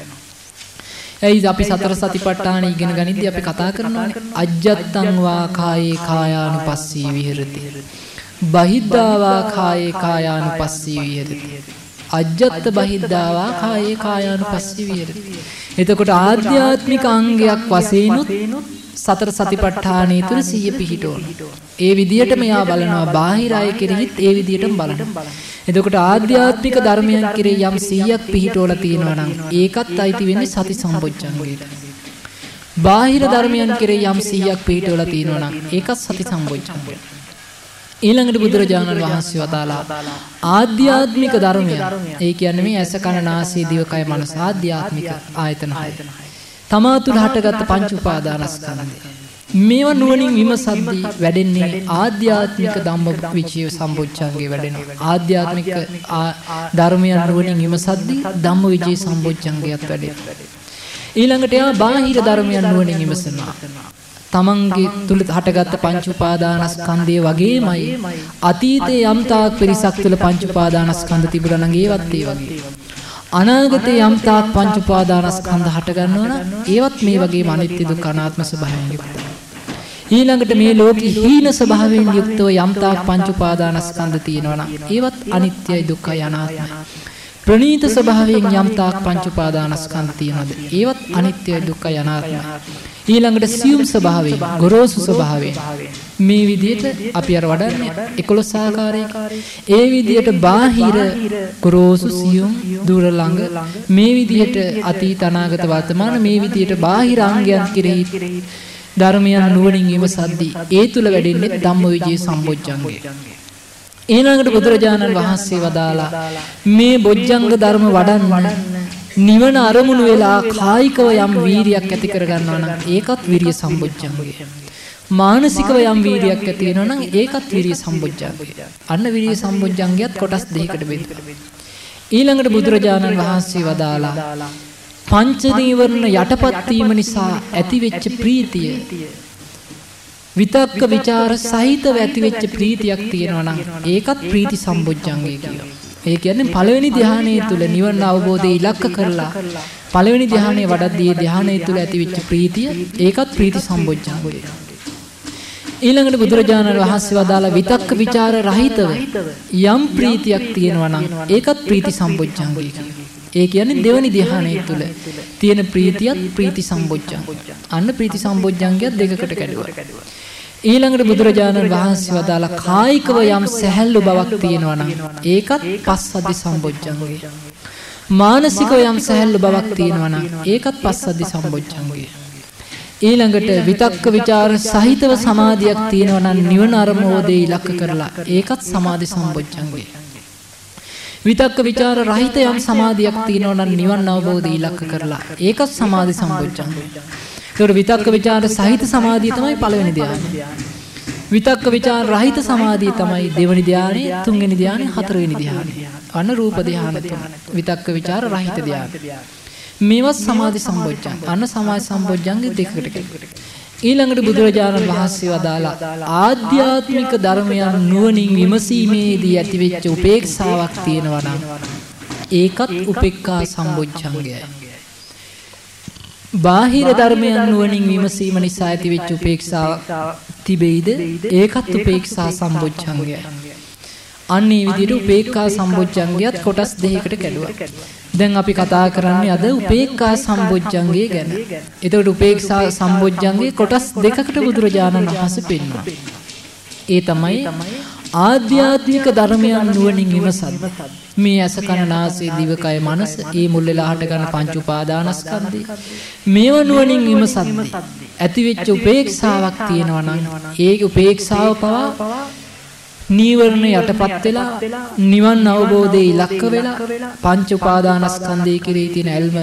A: ඇයි අපි සතර සතිපට්ඨාන ඉගෙන ගනිද්දී අපි කතා කරනවානේ අජ්ජත්තං වා කායේ කායානුපස්සී විහෙරති. බහිද්ධා වා කායේ කායානුපස්සී විහෙරති. අජ්ජත්ත බහිද්ධාවා කායේ කායානුපස්සී විහෙරති. එතකොට ආධ්‍යාත්මික අංගයක් වශයෙන්ුත් සතර සතිපට්ඨානයේ තුල සිහිය පිහිටවන. ඒ විදිහට මෙයා බලනවා බාහිර අය කෙරෙහිත් ඒ විදිහටම බලනවා. එතකොට ආධ්‍යාත්මික ධර්මයන් කෙරෙහි යම් සිහියක් පිහිටවලා තියෙනවා නම් ඒකත් අයිති වෙන්නේ සති සම්බොජ්ජංගයට. බාහිර ධර්මයන් කෙරෙහි යම් සිහියක් පිහිටවලා තියෙනවා නම් ඒකත් සති සම්බොජ්ජංගයට. ඊළඟට බුදුරජාණන් වහන්සේ වදාලා ආධ්‍යාත්මික ධර්මය. ඒ කියන්නේ මේ ඇස කන නාසය දිවකය මනස ආධ්‍යාත්මික ආයතන හය. තමා තුළ හටගත් පංච උපාදානස්කන්ධය. මේවා නුවණින් විමසද්දී වැඩෙන්නේ ආධ්‍යාත්මික ධම්ම විචය සම්බොච්චංගේ වැඩෙනවා. ආධ්‍යාත්මික ධර්මයන් නුවණින් විමසද්දී ධම්ම විචය සම්බොච්චංගයත් වැඩෙනවා. ඊළඟට එයා බාහිර ධර්මයන් නුවණින් විමසනවා. තමන්ගේ තුල හටගත්ත පංච උපාදානස්කන්ධය වගේමයි අතීතයේ යම් තාක් පිරිසක් තුල පංච උපාදානස්කන්ධ තිබුණා නම් ඒවත් ඒ වගේ. අනාගතයේ යම් තාක් පංච උපාදානස්කන්ධ හට ගන්නවා නම් ඒවත් මේ වගේම අනිත්‍ය දුක්ඛ අනාත්ම ස්වභාවයෙන් යුක්තයි. ඊළඟට මේ ලෝකේ හීන ස්වභාවයෙන් යුක්තව යම් තාක් පංච උපාදානස්කන්ධ තියෙනවා නම් ඒවත් අනිත්‍යයි දුක්ඛයි අනාත්මයි. ප්‍රනීත ස්වභාවයෙන් යම් තාක් පංච උපාදානස්කන්ධ තියෙනවද ඒවත් අනිත්‍යයි දුක්ඛයි අනාත්මයි. ඊළඟට සියුම් ස්වභාවයෙන් ගොරෝසු ස්වභාවයෙන්. මේ විදිහට අපි අර වඩන්නේ 11 ආකාරයක ඒ විදිහට බාහිර ගොරෝසු සියුම් දුර ළඟ මේ විදිහට අතීත අනාගත වර්තමාන මේ විදිහට බාහිර අංගයන් කෙරෙහි ධර්මයන් නුවණින් විමසද්දී ඒ තුල වැඩෙන්නේ ධම්මවිජේ සම්බොජ්ජංගය. ඊළඟට බුදුරජාණන් වහන්සේ වදාලා මේ බොජ්ජංග ධර්ම වඩන්න නිවන අරමුණු වෙලා කායිකව යම් වීරියක් ඇති කරගන්නවා නම් ඒකත් විරිය සම්බොජ්ජංගය. මානසිකව යම් වීරියක් ඇති වෙනවා නම් ඒකත් විරිය සම්බොජ්ජංගය. අන්න විරිය සම්බොජ්ජංගයත් කොටස් දෙකකට බෙදෙනවා. ඊළඟට බුදුරජාණන් වහන්සේ වදාලා පංච නීවරණ යටපත් වීම නිසා ඇතිවෙච්ච ප්‍රීතිය විතක්ක ਵਿਚාර සහිතව ඇතිවෙච්ච ප්‍රීතියක් තියෙනවා නම් ඒකත් ප්‍රීති සම්බොජ්ජංගය කියනවා. ඒ කියන්නේ පළවෙනි ධානයේ තුල නිවන අවබෝධය ඉලක්ක කරලා පළවෙනි ධානයේ වඩද්දී ධානයේ තුල ඇතිවෙච්ච ප්‍රීතිය ඒකත් ප්‍රීති සම්බොජ්ජංගය. ඊළඟට බුදුරජාණන් වහන්සේ වදාලා විතක්ක ਵਿਚාර රහිතව යම් ප්‍රීතියක් තියෙනවා නම් ඒකත් ප්‍රීති සම්බොජ්ජංගය කියනවා. ඒ කියන්නේ දෙවනි ධ්‍යානයේ තුල තියෙන ප්‍රීතියත් ප්‍රීති සම්බොජ්ජංගය. අන්න ප්‍රීති සම්බොජ්ජංගයත් දෙකකට කැඩුවා. ඊළඟට බුදුරජාණන් වහන්සේ වදාලා කායිකව යම් සැහැල්ලු බවක් තියෙනවා නම් ඒකත් පස්සද්ධි සම්බොජ්ජංගය. මානසිකව යම් සැහැල්ලු බවක් තියෙනවා නම් ඒකත් පස්සද්ධි සම්බොජ්ජංගය. ඊළඟට විතක්ක ਵਿਚාර සහිතව සමාධියක් තියෙනවා නම් නිවන අරමෝදේ ඉලක්ක කරලා ඒකත් සමාධි සම්බොජ්ජංගේ. විතක්ක ਵਿਚාර රහිත යම් සමාධියක් තියෙනවා නම් නිවන් අවබෝධය ඉලක්ක කරලා ඒකත් සමාධි සම්බොජ්ජංගය. ඒකට විතක්ක ਵਿਚාර සහිත සමාධිය තමයි පළවෙනි ධ්‍යානය. විතක්ක ਵਿਚාර රහිත සමාධිය තමයි දෙවෙනි ධ්‍යානෙ, තුන්වෙනි ධ්‍යානෙ, හතරවෙනි ධ්‍යානෙ. අන රූප ධ්‍යාන විතක්ක ਵਿਚාර රහිත ධ්‍යාන. මේවත් සමාධි සම්බොජ්ජංග. අන සමාධි සම්බොජ්ජංගෙ දෙකකට ඊළඟට බුදුරජාණන් වහන්සේ වදාලා ආධ්‍යාත්මික ධර්මයන් නුවණින් විමසීමේදී ඇතිවෙච්ච උපේක්ෂාවක් තියෙනවා නම් ඒකත් උපේක්ඛා සම්බොජ්ජංගයයි. බාහිර ධර්මයන් නුවණින් විමසීම නිසා ඇතිවෙච්ච උපේක්ෂාව තිබෙයිද? ඒකත් උපේක්ෂා සම්බොජ්ජංගයයි. අන්නේ විදිහට උපේක්ඛා සම්බොජ්ජංගයත් කොටස් දෙකකට කැඩුවා. දැන් අපි කතා කරන්නේ අද උපේක්ඛා සම්බොජ්ජංගය ගැන. එතකොට උපේක්ෂා සම්බොජ්ජංගේ කොටස් දෙකකට බුදුරජාණන් වහන්සේ පෙන්වනවා. ඒ තමයි ආධ්‍යාත්මික ධර්මයන් නුවණින් විමසද්ද මේ ඇස කන නාසය දිවකය මනස ඒ මුල් වෙලා හට ගන්න පංච උපාදානස්කන්ධය මේව නුවණින් විමසද්ද ඇතිවෙච්ච උපේක්ෂාවක් තියෙනවා නම් ඒ උපේක්ෂාව පවා නීවරණ යටපත් වෙලා නිවන් අවබෝධයේ ඉලක්ක වෙලා පංච උපාදානස්කන්ධයේ කෙරෙහි තියෙන ඇල්ම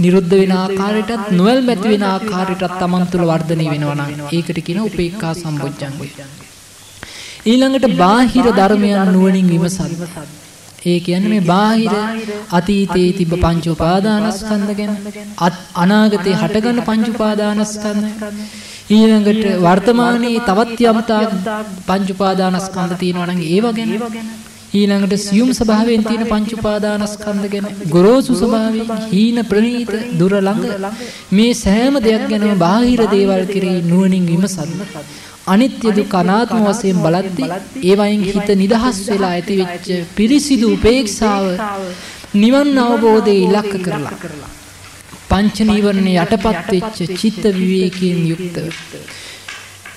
A: නිරුද්ධ වෙන ආකාරයටත් නොවැල්මැති වෙන ආකාරයටත් Taman තුල වර්ධනය වෙනවා නම් ඒකට කියන උපේක්ඛා සම්බොජ්ජංගය. ඊළඟට බාහිර ධර්මයන් නුවණින් විමසන්න. ඒ කියන්නේ මේ බාහිර අතීතයේ තිබ්බ පංච උපාදානස්කන්ධ ගැන අනාගතේ හටගන්න පංච උපාදානස්කන්ධ ඊළඟට වර්තමානයේ තවත් යම්තා පංච උපාදානස්කන්ධ තියෙනවා නම් ඒව ගැන. ඊළඟට සියුම් ස්වභාවයෙන් තියෙන පංච උපාදානස්කන්ධ ගැන. ගොරෝසු ස්වභාවයෙන් හීන ප්‍රනීත දුර ළඟ මේ සෑම දෙයක් ගැනම බාහිර දේවල් කෙරෙහි නුවණින් විමසන්න. අනිත්‍ය දුක් අනාත්ම වශයෙන් බලද්දී ඒවයින් හිත නිදහස් වෙලා ඇතිවෙච්ච පිරිසිදු උපේක්ෂාව නිවන් අවබෝධයේ ඉලක්ක කරලා පංච නීවරණ යටපත් වෙච්ච චිත්ත විවේකයෙන් යුක්තව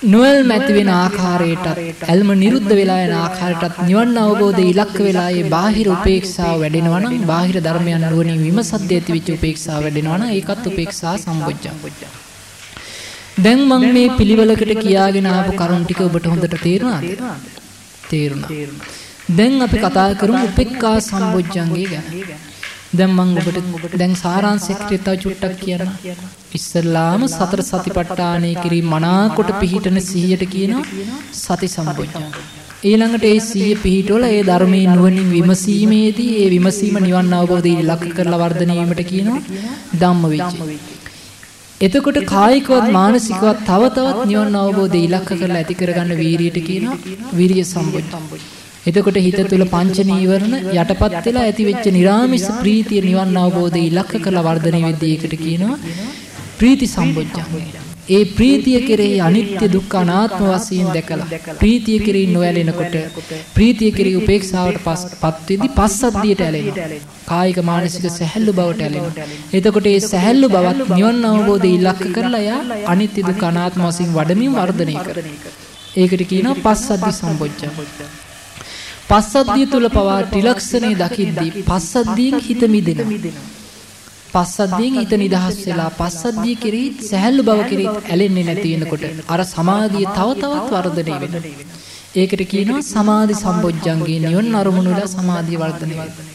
A: නොවල් මැති වෙන ආකාරයටත් ඇල්ම නිරුද්ධ වෙලා යන ආකාරයටත් නිවන් අවබෝධය ඉලක්ක වෙලා ඒ බාහිර උපේක්ෂාව වැඩෙනවා නම් බාහිර ධර්මයන් නුවණින් විමසද්දී ඇතිවෙච්ච උපේක්ෂාව වැඩෙනවා නම් ඒකත් උපේක්ෂා සම්බොජ්ජං. දැන් මම මේ පිළිවෙලකට කියාගෙන ආපු කරුණ ටික ඔබට හොඳට තේරුණාද? තේරුණා. දැන් අපි කතා කරමු උපේක්ඛා සම්බොජ්ජංගේ ගැන. දැන් මම ඔබට දැන් සාරාංශයක් තව චුට්ටක් කියන්න. ඉස්සල්ලාම සතර සතිපට්ඨානය කිරීම මනාකොට පිහිටන සිහියට කියනවා සති සම්බොජ්ජංග. ඊළඟට ඒ සිහිය පිහිටවල ඒ ධර්මයේ නුවණින් විමසීමේදී ඒ විමසීම නිවන් අවබෝධය ඉලක්ක කරලා වර්ධනය වීමට කියනවා ධම්මවිචය. එතකොට කායිකවත් මානසිකවත් තව තවත් නිවන් අවබෝධය ඉලක්ක කරලා ඇති කරගන්න වීරියට කියනවා විරිය සම්බොජ්ජංග. එතකොට හිත තුල පංච නීවරණ යටපත් වෙලා ඇති වෙච්ච නිර්ාමිස ප්‍රීතිය නිවන් අවබෝධය ඉලක්ක කරලා වර්ධනය වෙද්දී ඒකට කියනවා ප්‍රීති සම්බොජ්ජංගය. ඒ ප්‍රීතිය කෙරෙහි අනිත්‍ය දුක්ඛ අනාත්ම වශයෙන් දැකලා ප්‍රීතිය කෙරෙහි නොඇලෙනකොට ප්‍රීතිය කෙරෙහි උපේක්ෂාවට පත් වෙදී පස්සද්ධියට ඇලෙනවා. කායික මානසික සැහැල්ලු බවට ඇලෙනවා. එතකොට මේ සැහැල්ලු බවත් නිවන් අවබෝධය ඉලක්ක කරලා යා අනිත්‍ය දුක්ඛ අනාත්ම වශයෙන් වඩමින් වර්ධනය කරනවා. ඒකට කියනවා පස්සද්ධි සම්බොජ්ජංගය. පස්සද්ධිය තුල පවා ත්‍රිලක්ෂණේ දකිද්දී පස්සද්ධියෙන් හිත මිදෙනවා. පස්සද්ධියෙන් හිත නිදහස් වෙලා පස්සද්ධිය කෙරෙහි සැහැල්ලු බව කෙරෙහි ඇලෙන්නේ නැති වෙනකොට අර සමාධිය තව තවත් වර්ධනය වෙනවා. ඒකට කියනවා සමාධි සම්බොජ්ජංගේ නිවන අරමුණු වල සමාධිය වර්ධනය වෙනවා.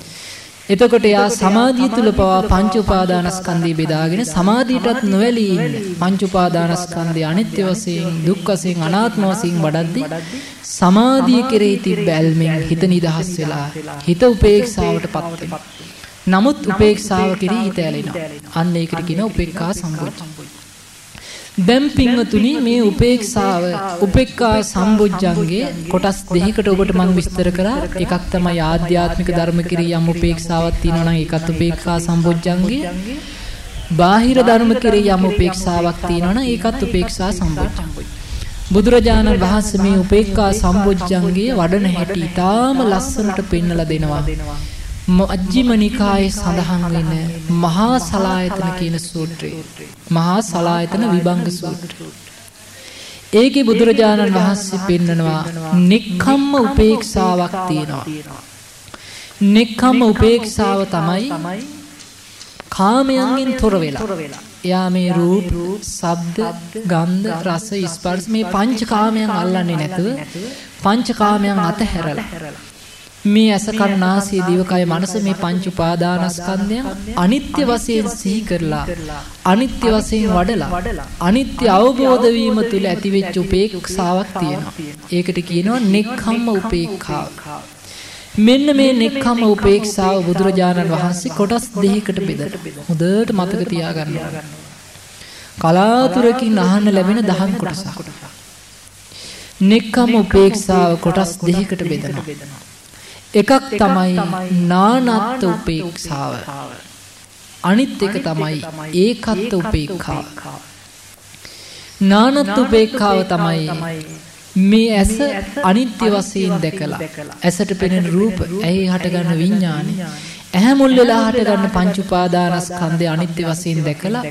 A: එතකොට යා සමාධිය තුල පවා පංච උපාදානස්කන්ධය බෙදාගෙන සමාධියටත් නොවැළී ඉන්න පංච උපාදානස්කන්ධය අනිත්‍ය වශයෙන් දුක් වශයෙන් අනාත්ම වශයෙන් වඩද්දී සමාධිය කෙරෙහි තිබ්බ ඇල්මෙන් හිත නිදහස් වෙලා හිත උපේක්ෂාවටපත් වෙනවා. නමුත් උපේක්ෂාව කෙරෙහි හිත ඇලෙනවා. අන්න ඒකට කියන උපේක්ඛා සම්බොජ්ජ. දැන් පින්වතුනි මේ උපේක්ෂාව උපේක්ඛා සම්බොජ්ජංගේ කොටස් දෙකකට ඔබට මම විස්තර කරා. එකක් තමයි ආධ්‍යාත්මික ධර්ම කෙරෙහි යම් උපේක්ෂාවක් තියෙනවා නම් ඒකත් උපේක්ඛා සම්බොජ්ජංගේ. බාහිර ධර්ම කෙරෙහි යම් උපේක්ෂාවක් තියෙනවා නම් ඒකත් උපේක්ෂා සම්බොජ්ජංගේ. බුදුරජාණන් වහන්සේ මේ උපේක්ඛා සම්බොජ්ජංගයේ වඩන හැටි ඊටාම ලස්සනට පෙන්වලා දෙනවා. මජ්ක්‍ධිම නිකායේ සඳහන් වෙන මහා සලායතන කියන සූත්‍රය. මහා සලායතන විභංග සූත්‍රය. ඒකේ බුදුරජාණන් වහන්සේ පෙන්නනවා නික්කම්ම උපේක්ෂාවක් තියෙනවා. නික්කම්ම උපේක්ෂාව තමයි කාමයන්ගෙන් තොර වෙලා එයා මේ රූප, ශබ්ද, ගන්ධ, රස, ස්පර්ශ මේ පංචකාමයන් අල්ලන්නේ නැතුව පංචකාමයන් අතහැරලා මේ ඇස කන නාසය දිවකය මනස මේ පංච උපාදානස්කන්ධයන් අනිත්‍ය වශයෙන් සිහි කරලා අනිත්‍ය වශයෙන් වඩලා අනිත්‍ය අවබෝධ වීම තුළ ඇතිවෙච්ච උපේක්ෂාවක් තියෙනවා. ඒකට කියනවා නෙක්ඛම්ම උපේක්ඛාව. මෙන්න මේ නෙක්ඛම්ම උපේක්ෂාව බුදුරජාණන් වහන්සේ කොටස් දෙකකට බෙදලා හොඳට මතක තියාගන්න ඕනේ. කලාතුරකින් අහන්න ලැබෙන දහම් කොටසක්. නෙක්ඛම්ම උපේක්ෂාව කොටස් දෙකකට බෙදනවා. එකක් තමයි නානත්ත උපේක්ෂාව. අනිත් එක තමයි ඒකත්ත උපේක්ඛාව. නානත් උපේක්ඛාව තමයි මේ ඇස අනිත්‍ය වශයෙන් දැකලා. ඇසට පෙනෙන රූප ඇහි හටගන්න විඥානි ඇහැ මුල් වෙලා හටගන්න පංච උපාදානස්කන්ධය අනිත්‍ය වශයෙන් දැකලා.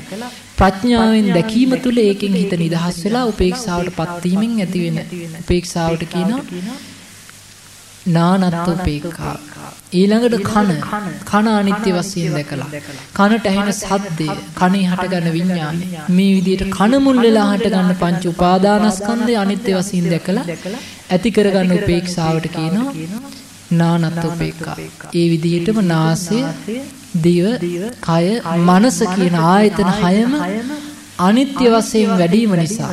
A: ප්‍රඥාවෙන් දැකීම තුළ ඒකෙන් හිත නිදහස් වෙලා උපේක්ෂාවට පත්වීමෙන් ඇති වෙන උපේක්ෂාවට කියනවා නානත්ව උපේක්ඛා. ඊළඟට කන. කන අනිත්‍ය වශයෙන් දැකලා. කනට ඇහෙන සද්දය කනේ හටගන්න විඥානය. මේ විදිහට කන මුල් වෙලා හටගන්න පංච උපාදානස්කන්ධය අනිත්‍ය වශයෙන් දැකලා ඇති කරගන්න උපේක්ෂාවට කියනවා නානත්ව උපේක්ඛා. ඒ විදිහටම නාසය දිව කය මනස කියන ආයතන හයම අනිත්‍ය වශයෙන් වැඩිම නිසා.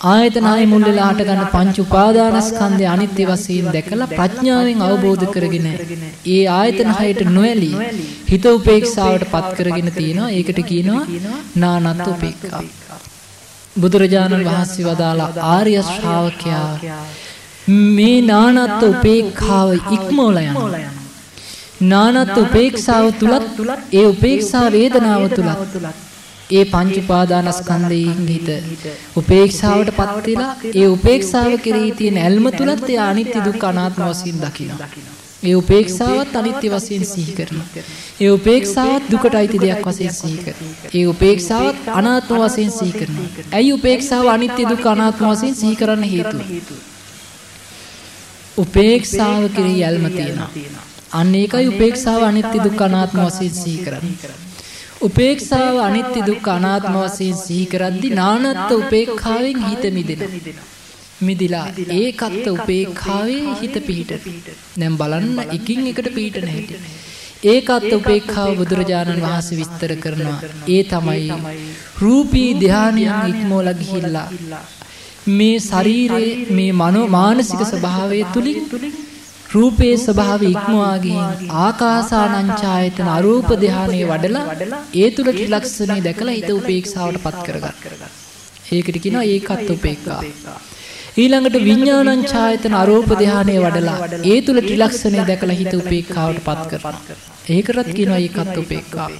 A: ආයතනයි මුල් වෙලා හට ගන්න පංච උපාදානස්කන්ධය අනිත්‍ය වශයෙන් දැකලා ප්‍රඥාවෙන් අවබෝධ කරගෙන ඒ ආයතන හයට නොඇලී හිත උපේක්ෂාවට පත් කරගෙන තියෙනවා. ඒකට කියනවා නානත් උපේක්ඛා. බුදුරජාණන් වහන්සේ වදාලා ආර්ය ශ්‍රාවකයා මේ නානත් උපේක්ඛාව ඉක්මවලා යනවා නානත් උපේක්ෂාව තුලත් ඒ උපේක්ෂා වේදනාව තුලත් ඒ පංච උපාදානස්කන්ධයෙන් හිත උපේක්ෂාවට පත් වෙලා ඒ උපේක්ෂාව කෙරෙහි තියෙන ඇල්ම තුලත් ඒ අනිත්‍ය දුක්ඛ අනාත්ම වශයෙන් දකිනවා. ඒ උපේක්ෂාවත් අනිත්‍ය වශයෙන් සිහි කරනවා. ඒ උපේක්ෂාවත් දුකට අයිති දෙයක් වශයෙන් සිහි කරනවා. ඒ උපේක්ෂාවත් අනාත්ම වශයෙන් සිහි කරනවා. ඇයි උපේක්ෂාව අනිත්‍ය දුක්ඛ අනාත්ම වශයෙන් සිහි කරන්න හේතුව? උපේක්ෂාව කෙරෙහි ඇල්ම තියෙනවා. අන්න ඒකයි උපේක්ෂාව අනිත්‍ය දුක්ඛ අනාත්ම වශයෙන් සිහි කරන්නේ. උපේක්ෂාව අනිත්‍ය දුක්ඛ අනාත්ම වශයෙන් සිහි කරද්දී නානත්ත් උපේක්ඛාවෙන් හිත මිදෙනවා. මිදිලා ඒකත්ත උපේක්ඛාවේ හිත පිහිට. දැන් බලන්න එකින් එකට පිහිටන හැටි. ඒකත්ත උපේක්ඛාව බුදුරජාණන් වහන්සේ විස්තර කරනවා. ඒ තමයි රූපී ධානයන් ඉක්මවලා ගිහිල්ලා මේ ශරීරයේ මේ මනෝ මානසික ස්වභාවය තුලින් රූපේ ස්වභාවය ඉක්මවා ගිහින් ආකාසානංචායතන අරූප ධානයේ වඩලා ඒ තුල ත්‍රිලක්ෂණේ දැකලා හිත උපේක්ෂාවට පත් කරගන්න. ඒකට කියනවා ඒකත් උපේක්ඛා. ඊළඟට විඥානං ඡායතන අරූප ධානයේ වඩලා ඒ තුල ත්‍රිලක්ෂණේ දැකලා හිත උපේක්ඛාවට පත් කරනවා. ඒකටත් කියනවා ඒකත් උපේක්ඛා.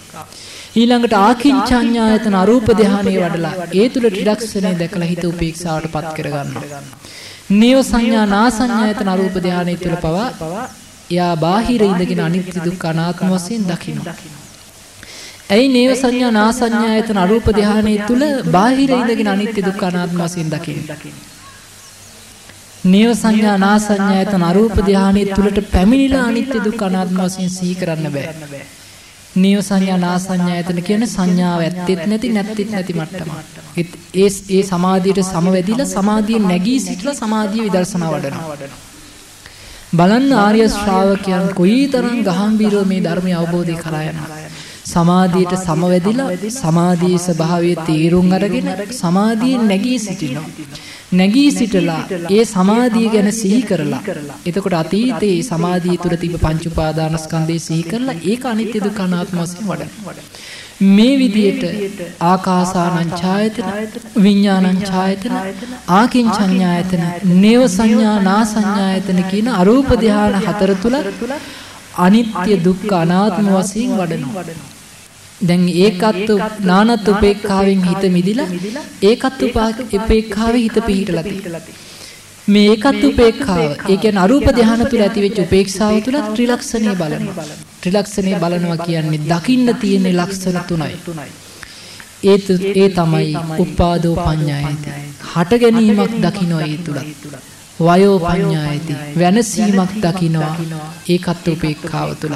A: ඊළඟට ආකින්චඤ්ඤායතන අරූප ධානයේ වඩලා ඒ තුල ත්‍රිලක්ෂණේ දැකලා හිත උපේක්ෂාවට පත් කරගන්නවා. නේව සංඥා නා සංඥායතන අරූප ධානය තුල පවා එයා බාහිර ඉඳගෙන අනිත්‍ය දුක්ඛ අනාත්ම වශයෙන් දකිනවා. ඇයි නේව සංඥා නා සංඥායතන අරූප ධානය තුල බාහිර ඉඳගෙන අනිත්‍ය දුක්ඛ අනාත්ම වශයෙන් දකින්නේ. නේව සංඥා නා සංඥායතන අරූප ධානය තුලට පැමිණිලා අනිත්‍ය දුක්ඛ අනාත්ම වශයෙන් සිහි කරන්න බෑ. නේව සංඥා නා සංඥායතන කියන සංඥාව ඇත්තෙත් නැති නැත්තිත් නැති මට්ටම. ඒ ඒ සමාධියට සමවැදිලා සමාධිය නැගී සිටලා සමාධිය විදර්ශනා වඩනවා. බලන්න ආර්ය ශ්‍රාවකයන් කොයිතරම් ගහම්බීරව මේ ධර්මය අවබෝධය කරා යනවා. සමාධියට සමවැදිලා සමාධියේ ස්වභාවය තේරුම් අරගෙන සමාධියෙන් නැගී සිටිනවා. නැගී සිටලා ඒ සමාධිය ගැන සිහි කරලා එතකොට අතීතයේ සමාධිය තුළ තිබ පංච උපාදානස්කන්ධය සිහි කරලා ඒක අනිත්‍ය දුක්ඛ අනාත්ම වශයෙන් වඩන. මේ විදියට ආකාසානං ඡායතන විඥානං ඡායතන ආකින්චඤ්ඤායතන නේව සංඥා නා සංඥායතන කියන අරූප ධාන හතර තුල අනිත්‍ය දුක්ඛ අනාත්ම වශයෙන් වඩනවා. දැන් ඒකත් නානත් උපේක්ඛාවෙන් හිත මිදිලා ඒකත් උපේක්ඛාවේ හිත පිහිටලා තියෙනවා. මේ ඒකත් උපේක්ඛාව ඒ කියන්නේ අරූප ධානය තුල ඇතිවෙච්ච උපේක්ෂාව තුල ත්‍රිලක්ෂණේ බලනවා. ත්‍රිලක්ෂණේ බලනවා කියන්නේ දකින්න තියෙන ලක්ෂණ තුනයි. ඒ ඒ තමයි උපාදෝ පඤ්ඤායත. හට ගැනීමක් දකින්න ඒ තුල. වයෝ පඤ්ඤායති වෙනසීමක් දකිනවා ඒකත් උපේක්ඛාව තුල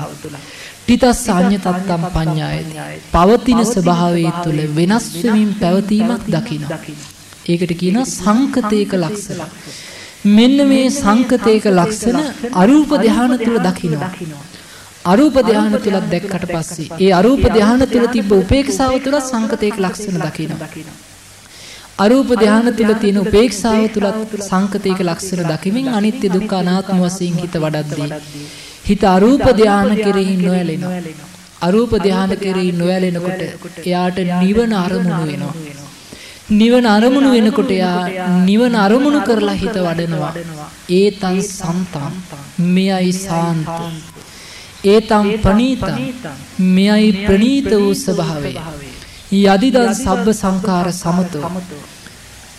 A: තිතස් අඤ්ඤ තත්තම් පඤ්ඤායති පවතින ස්වභාවය තුල වෙනස් වෙමින් පැවතීමක් දකිනවා ඒකට කියනවා සංකතේක ලක්ෂණ. මෙන්න මේ සංකතේක ලක්ෂණ අරූප ධානය තුල දකිනවා. අරූප ධානය තුලත් දැක්කට පස්සේ ඒ අරූප ධානය තුල තිබ්බ උපේක්ෂාව තුල සංකතේක ලක්ෂණ දකිනවා. අරූප ධානය තුල තියෙන උපේක්ෂාව තුලත් සංකතේක ලක්ෂණ දකිමින් අනිත්‍ය දුක්ඛ අනාත්ම වශයෙන් හිත වඩද්දී හිත අරූප ධානය කෙරෙහි නොඇලෙනවා. අරූප ධානය කෙරෙහි නොඇලෙනකොට එයාට නිවන අරමුණු වෙනවා. නිවන අරමුණු වෙනකොට එයා නිවන අරමුණු කරලා හිත වඩනවා. ඒතං සන්තං මෙයයි සාන්ත. ඒතං ප්‍රණීතං මෙයයි ප්‍රණීත වූ ස්වභාවය. යදිදං සබ්බ සංඛාර සමතෝ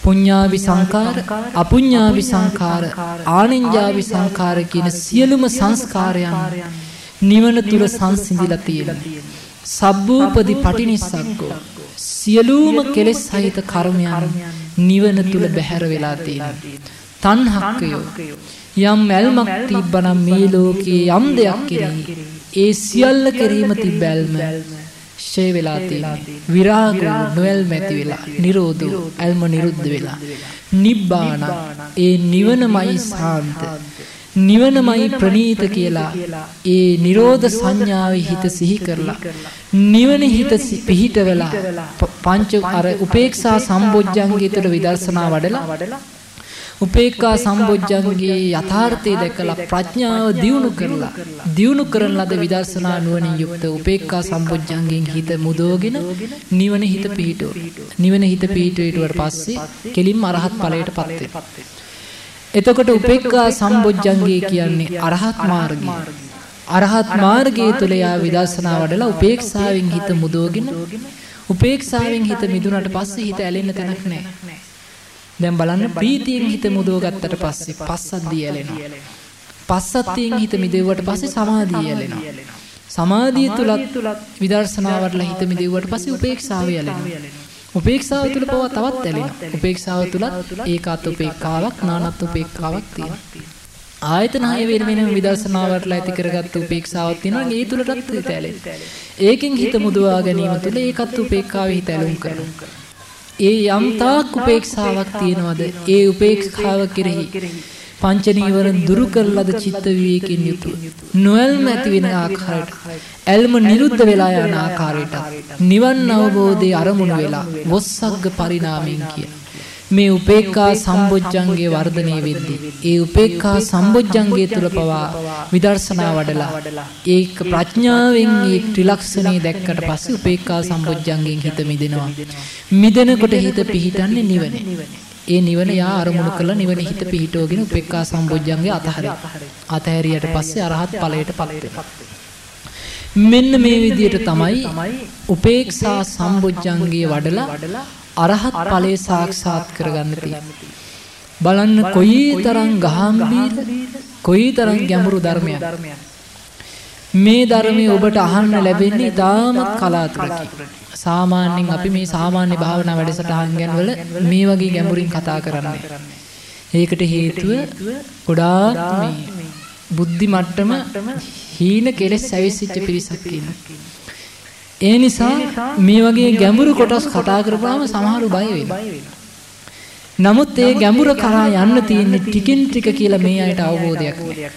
A: පුඤ්ඤාවි සංකාර අපුඤ්ඤාවි සංකාර ආනෙන්ජාවි සංකාර කියන සියලුම සංස්කාරයන් නිවන තුල සංසිඳිලා තියෙනවා. සබ්බූපදි පටිනිස්සග්ගෝ සියලුම කෙලෙස් සහිත කර්මයන් නිවන තුල බැහැර වෙලා තියෙනවා. තණ්හක්කයෝ යම් ඇල්මක් තිබ්බනම් මේ ලෝකේ යම් දෙයක් කෙරෙහි ඒ සියල්ල කෙරීම තිබ්බැල්ම ෂේ වෙලා තියෙන්නේ. විරාග නොයල්මැති වෙලා, නිරෝධෝ ඇල්ම නිරුද්ධ වෙලා. නිබ්බාන ඒ නිවනමයි සාන්ත. නිවනමයි ප්‍රනීත කියලා ඒ නිරෝධ සංඥාවේ හිත සිහි කරලා නිවන හිත පිහිට වෙලා පංච අර උපේක්ෂා සම්බොජ්ජංගය තුළ විදර්ශනා වඩලා උපේක්ඛා සම්බොජ්ජංගේ යථාර්ථය දැකලා ප්‍රඥාව දියුණු කරලා දියුණු කරන ලද විදර්ශනා නුවණින් යුක්ත උපේක්ඛා සම්බොජ්ජංගෙන් හිත මුදෝගෙන නිවන හිත පිහිටුව. නිවන හිත පිහිටුවට පස්සේ කෙලින්ම අරහත් ඵලයටපත් වෙනවා. එතකොට උපේක්ඛා සම්බොජ්ජංගේ කියන්නේ අරහත් මාර්ගය. අරහත් මාර්ගයේ තුල යා විදර්ශනා වඩලා උපේක්ෂාවෙන් හිත මුදෝගෙන උපේක්ෂාවෙන් හිත මිදුනට පස්සේ හිත ඇලෙන්න තැනක් නැහැ. දැන් බලන්න ප්‍රීතියෙන් හිත මුදව ගත්තට පස්සේ පස්සද්ධිය ඇලෙනවා. පස්සද්ධියෙන් හිත මිදෙව්වට පස්සේ සමාධිය ඇලෙනවා. සමාධිය තුලත් විදර්ශනා වඩලා හිත මිදෙව්වට පස්සේ උපේක්ෂාව ඇලෙනවා. උපේක්ෂාව තුල පවා තවත් ඇලෙනවා. උපේක්ෂාව තුලත් ඒකාත් උපේක්ඛාවක් නානත් උපේක්ඛාවක් තියෙනවා. ආයතන හය වෙන වෙනම විදර්ශනා වඩලා ඇති කරගත්ත උපේක්ෂාවක් තියෙනවා. ඒ තුලටත් හිත ඇලෙනවා. ඒකෙන් හිත මුදවා ගැනීම තුල ඒකත් උපේක්ඛාවේ හිත ඇලුම් කරනවා. ඒ යම් තාක් උපේක්ෂාවක් තියනවද? ඒ උපේක්ෂාව කෙරෙහි පංච නීවරණ දුරු කරලද චිත්ත විවේකයෙන් යුතුව නොයල්ම ඇති වෙන ආකාරයට ඇල්ම නිරුද්ධ වෙලා යන ආකාරයට නිවන් අවබෝධයේ අරමුණු වෙලා වොස්සග්ග පරිණාමයෙන් කියන මේ උපේක්ඛා සම්බොජ්ජංගේ වර්ධනය වෙද්දී ඒ උපේක්ඛා සම්බොජ්ජංගේ තුල පවා විදර්ශනා වඩලා ඒක ප්‍රඥාවෙන් ඒ ත්‍රිලක්ෂණේ දැක්කට පස්සේ උපේක්ඛා සම්බොජ්ජංගෙන් හිත මිදෙනවා. මිදෙනකොට හිත පිහිටන්නේ නිවනේ. ඒ නිවන යා අරමුණු කරලා නිවන හිත පිහිටවගෙන උපේක්ඛා සම්බොජ්ජංගේ අතහරින. අතහැරියට පස්සේ අරහත් ඵලයටපත් වෙනවා. මෙන්න මේ විදිහට තමයි උපේක්ෂා සම්බොජ්ජංගේ වඩලා අරහත් ඵලයේ සාක්ෂාත් කරගන්න තියෙන්නේ. බලන්න කොයිතරම් ගහම්බීර කොයිතරම් ගැඹුරු ධර්මයක්. මේ ධර්මයේ ඔබට අහන්න ලැබෙන්නේ ඉතාමත් කලාතුරකින්. සාමාන්‍යයෙන් අපි මේ සාමාන්‍ය භාවනා වැඩසටහන් ගැන වල මේ වගේ ගැඹුරින් කතා කරන්නේ. ඒකට හේතුව ගොඩාක් මේ බුද්ධි මට්ටම හීන කෙලෙස් ඇවිස්සිච්ච පිරිසක් ඉන්නවා. ඒ නිසා මේ වගේ ගැඹුරු කොටස් කතා කරපුවාම සමහරු බය වෙනවා. නමුත් ඒ ගැඹුර කරා යන්න තියෙන්නේ ටිකින් ටික කියලා මේ අයට අවබෝධයක් නැහැ.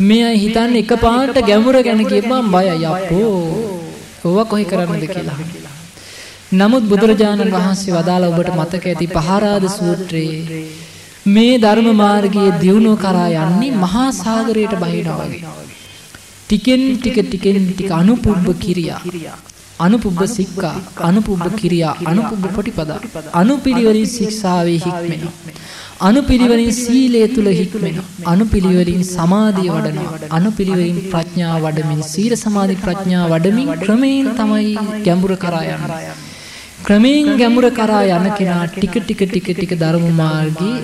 A: මේ අය හිතන්නේ එකපාරට ගැඹුර ගැන කියපුවම බයයි අපෝ. ඕවා කොහේ කරන්නද කියලා. නමුත් බුදුරජාණන් වහන්සේ වදාළ ඔබට මතක ඇති පහරාද සූත්‍රයේ මේ ධර්ම මාර්ගයේ දියුණුව කරා යන්නේ මහා සාගරයට බහිනවා වගේ. ටිකෙන් ටික ටිකෙන් ටික අනුපුබ්බ කිරියා. අනුපුබ්බ සික්කා අනුපුබ්බ කිරියා අනුපුබ්බ පටිපදා. අනුපිළිවෙලින් ශික්ෂාවේ හික්මෙනවා. අනුපිළිවෙලින් සීලය තුල හික්මෙනවා. අනුපිළිවෙලින් සමාධිය වඩනවා. අනුපිළිවෙලින් ප්‍රඥා වඩමින් සීල සමාධි ප්‍රඥා වඩමින් ක්‍රමයෙන් තමයි ගැඹුර කරා යන්නේ. ක්‍රමයෙන් ගැඹුර කරා යන කෙනා ටික ටික ටික ටික ධර්ම මාර්ගයේ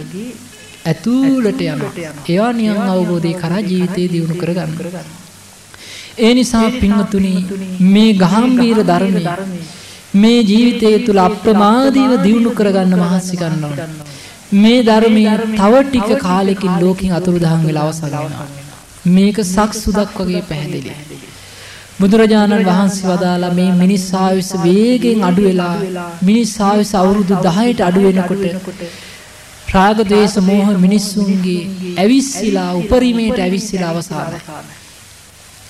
A: ඇතුළට යනවා. ඒවා නියම් අවබෝධය කරා ජීවිතේ දියුණු කරගන්න. ඒ නිසා පින්වතුනි මේ ගහම්බීර ධර්මයේ මේ ජීවිතය තුළ අප්‍රමාදීව දියුණු කරගන්න මහන්සි ගන්නවා. මේ ධර්මයේ තව ටික කාලෙකින් ලෝකෙන් අතුරුදහන් වෙලා අවසන් වෙනවා. මේක සක් සුදක් වගේ පැහැදිලි. බුදුරජාණන් වහන්සේ වදාලා මේ මිනිස් ආයුෂ වේගෙන් අඩු වෙලා මිනිස් ආයුෂ අවුරුදු 10ට අඩු වෙනකොට රාග ද්වේෂ මෝහ මිනිස්සුන්ගේ ඇවිස්සීලා උපරිමයට ඇවිස්සීලා අවසానයි.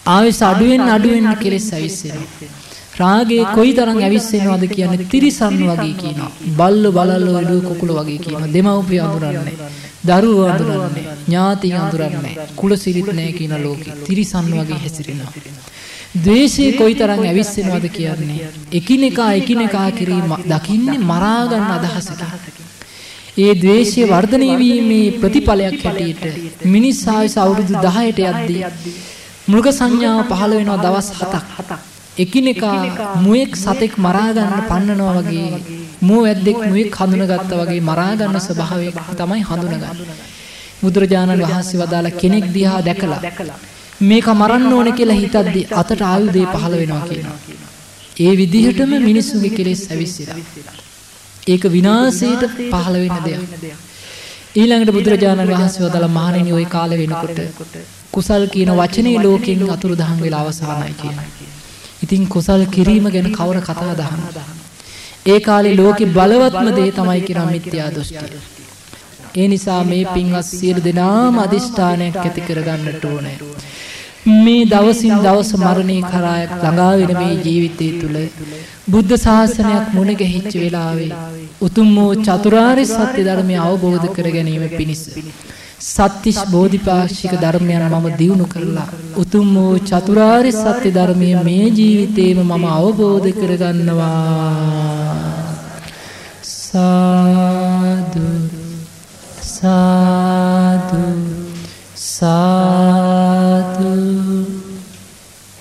A: ආයුෂ අඩුවෙන් අඩුවෙන් කෙලෙස් ඇවිස්සෙනවා. රාගේ කොයිතරම් ඇවිස්සෙනවද කියන්නේ තිරිසන් වගේ කියනවා. බල්ල බලල්ල එළුව කුකුල වගේ කියනවා. දෙමව්පිය අඳුරන්නේ. දරුවෝ අඳුරන්නේ. ඥාති අඳුරන්නේ. කුල සිරිත් නැහැ කියන ලෝකෙ. තිරිසන් වගේ හැසිරෙනවා. ද්වේෂය කොයිතරම් ඇවිස්සෙනවද කියන්නේ එකිනෙකා එකිනෙකා කිරීම දකින්නේ මරා ගන්න අදහසකින්. ඒ ද්වේෂය වර්ධනය වීමේ ප්‍රතිඵලයක් හැටියට මිනිස් ආයුෂ අවුරුදු 10ට යද්දී මෘග සංඥාව පහළ වෙනවා දවස් 7ක්. එකිනෙකා මුවෙක් සතෙක් මරා ගන්න පන්නනවා වගේ මුව වැද්දෙක් මුවෙක් හඳුනගත්තා වගේ මරා ගන්න ස්වභාවය තමයි හඳුනගන්නේ. බුදුරජාණන් වහන්සේ වදාලා කෙනෙක් දිහා දැකලා මේක මරන්න ඕනේ කියලා හිතද්දි අතට ආයුධය පහළ වෙනවා කියනවා. ඒ විදිහටම මිනිස්සුගේ කෙලෙස් ඇවිස්සලා. ඒක විනාශයට පහළ වෙන දෙයක්. ඊළඟට බුදුරජාණන් වහන්සේ වදාලා මහණෙනි ওই කාලේ වෙනකොට කුසල් කියන වචනේ ලෝකෙන් අතුරුදහන් වෙලා අවසానයි කියනවා. ඉතින් කුසල් කිරීම ගැන කවර කතා දහන. ඒ කාලේ ලෝකෙ බලවත්ම දේ තමයි කියන මිත්‍යා දෘෂ්ටිය. ඒ නිසා මේ පින්වත් සියලු දෙනාම අදිෂ්ඨානයක් ඇති කරගන්නට ඕනේ. මේ දවසින් දවස මරණය කරා ළඟා වෙන මේ ජීවිතය තුළ බුද්ධ ශාසනයක් මුණ ගැහිච්ච වෙලාවේ උතුම් වූ චතුරාර්ය සත්‍ය ධර්මය අවබෝධ කර ගැනීම පිණිස සත්‍තිස් බෝධිපාක්ෂික ධර්මයන් මම දියුණු කරලා උතුම් වූ චතුරාර්ය සත්‍ය ධර්මය මේ ජීවිතේම මම අවබෝධ කරගන්නවා. සාදු සාදු සාදු.